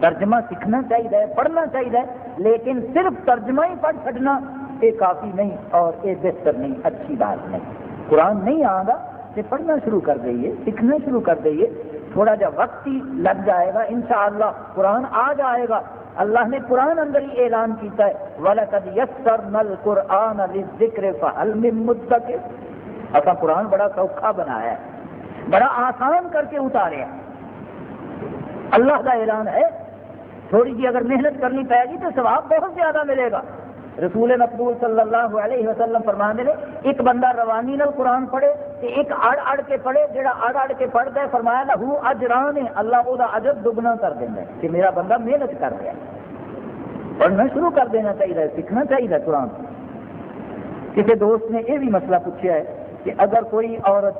ترجمہ سیکھنا چاہیے پڑھنا چاہیے لیکن صرف ترجمہ ہی پڑھ چڑنا یہ کافی نہیں اور یہ بہتر نہیں، اچھی بات نہیں۔ قرآن نہیں آگا تو پڑھنا شروع کر دئیے، سیکھنا شروع کر دئیے، تھوڑا جا وقت ہی لگ جائے گا، انشاءاللہ قرآن آ جائے گا۔ اللہ نے قرآن اندر ہی اعلان کیتا ہے، وَلَقَدْ يَسَّرْنَا الْقُرْآنَ لِلذِّكْرِ فَهَلْ مِن مُدَّكِرٍ۔ اصا قرآن بڑا سوکھا بنایا ہے، بڑا آسان کر کے اتارے ہیں۔ اللہ کا اعلان ہے تھوڑی جی اگر محنت کرنی پائے گی تو ثواب بہت زیادہ ملے گا۔ رسول مقبول صلی اللہ علیہ وسلم فرما نے، ایک بندہ روانی نال قرآن پڑھے تے ایک اڑ اڑ کے پڑھے جڑا اڑ اڑ کے پڑھتا ہے، فرمایا لہو اجران اللہ وہ اجر دگنا کر دینا کہ میرا بندہ محنت کر رہا ہے۔ پڑھنا شروع کر دینا چاہیے سیکھنا چاہیے قرآن۔ کسی دوست نے یہ بھی مسئلہ پوچھا ہے کہ اگر کوئی عورت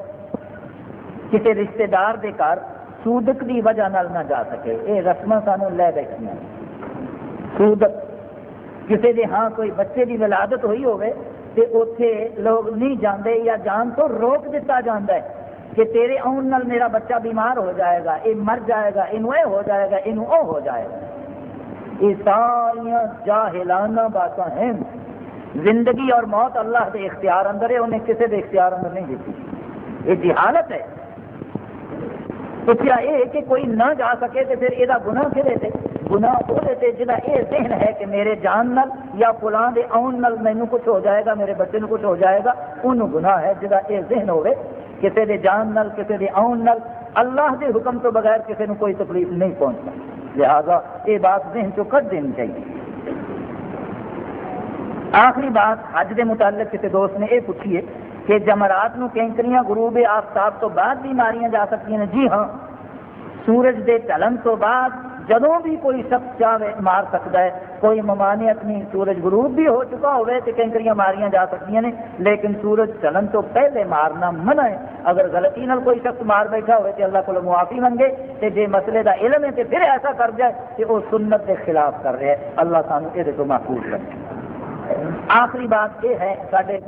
کسی رشتے دار دے گھر سودک کی وجہ نال نہ جا سکے۔ یہ رسم سانو لے بیٹھیا سودک کسی کے ہاں کوئی بچے کی ولادت ہوئی ہوئے تے اوتھے لوگ نہیں جاندے یا جان تو روک دیتا جاندہ ہے کہ تیرے آن نال میرا بچہ بیمار ہو جائے گا یہ مر جائے گا انو اے ہو جائے گا انو او ہو جائے گا۔ یہ ساری جاہلانہ باتیں ہیں۔ زندگی اور موت اللہ کے اختیار اندر ہے، انہیں کسی کے اختیار اندر نہیں دیتی یہ جہالت ہے۔ پوچھا یہ کہ کوئی نہ جا سکے تو پھر یہ گناہ کھلے تھے گناہ وہ دیتے جہاں یہ ذہن ہے کہ میرے جان نل یا فلاں دے آن نل مینو کچھ ہو جائے گا میرے بچے نو کچھ ہو جائے گا انہوں گناہ ہے جہاں یہ ذہن ہوئے کسی دے جان نل کسی دے آن نل اللہ دے حکم تو بغیر کسی نو کوئی تکلیف نہیں پہنچتا لہذا یہ بات ذہن چو کٹ دینی چاہیے آخری بات حج دے متعلق کسی دوست نے یہ پوچھی ہے کہ جمرات نو کینکریاں، غروب آفتاب تو بعد بیماریاں جا سکتی ہیں۔ جی ہاں سورج دے چلن تو بعد جدوں بھی کوئی شخص چاہے، مار سکتا ہے۔ کوئی ممانعت نہیں سورج غروب بھی ہو چکا ہوئے تو کینکریاں ماریاں جا سکتی ہیں۔ لیکن سورج چلن تو پہلے مارنا منع ہے۔ اگر غلطی نال کوئی شخص مار بیٹھا ہوئے تو اللہ کو معافی منگے تو جی مسئلے کا علم ہے تو پھر ایسا کر جائے کہ وہ سنت کے خلاف کر رہے۔ ہیں اللہ سانو یہ محفوظ کرے آخری بات یہ ہے سارے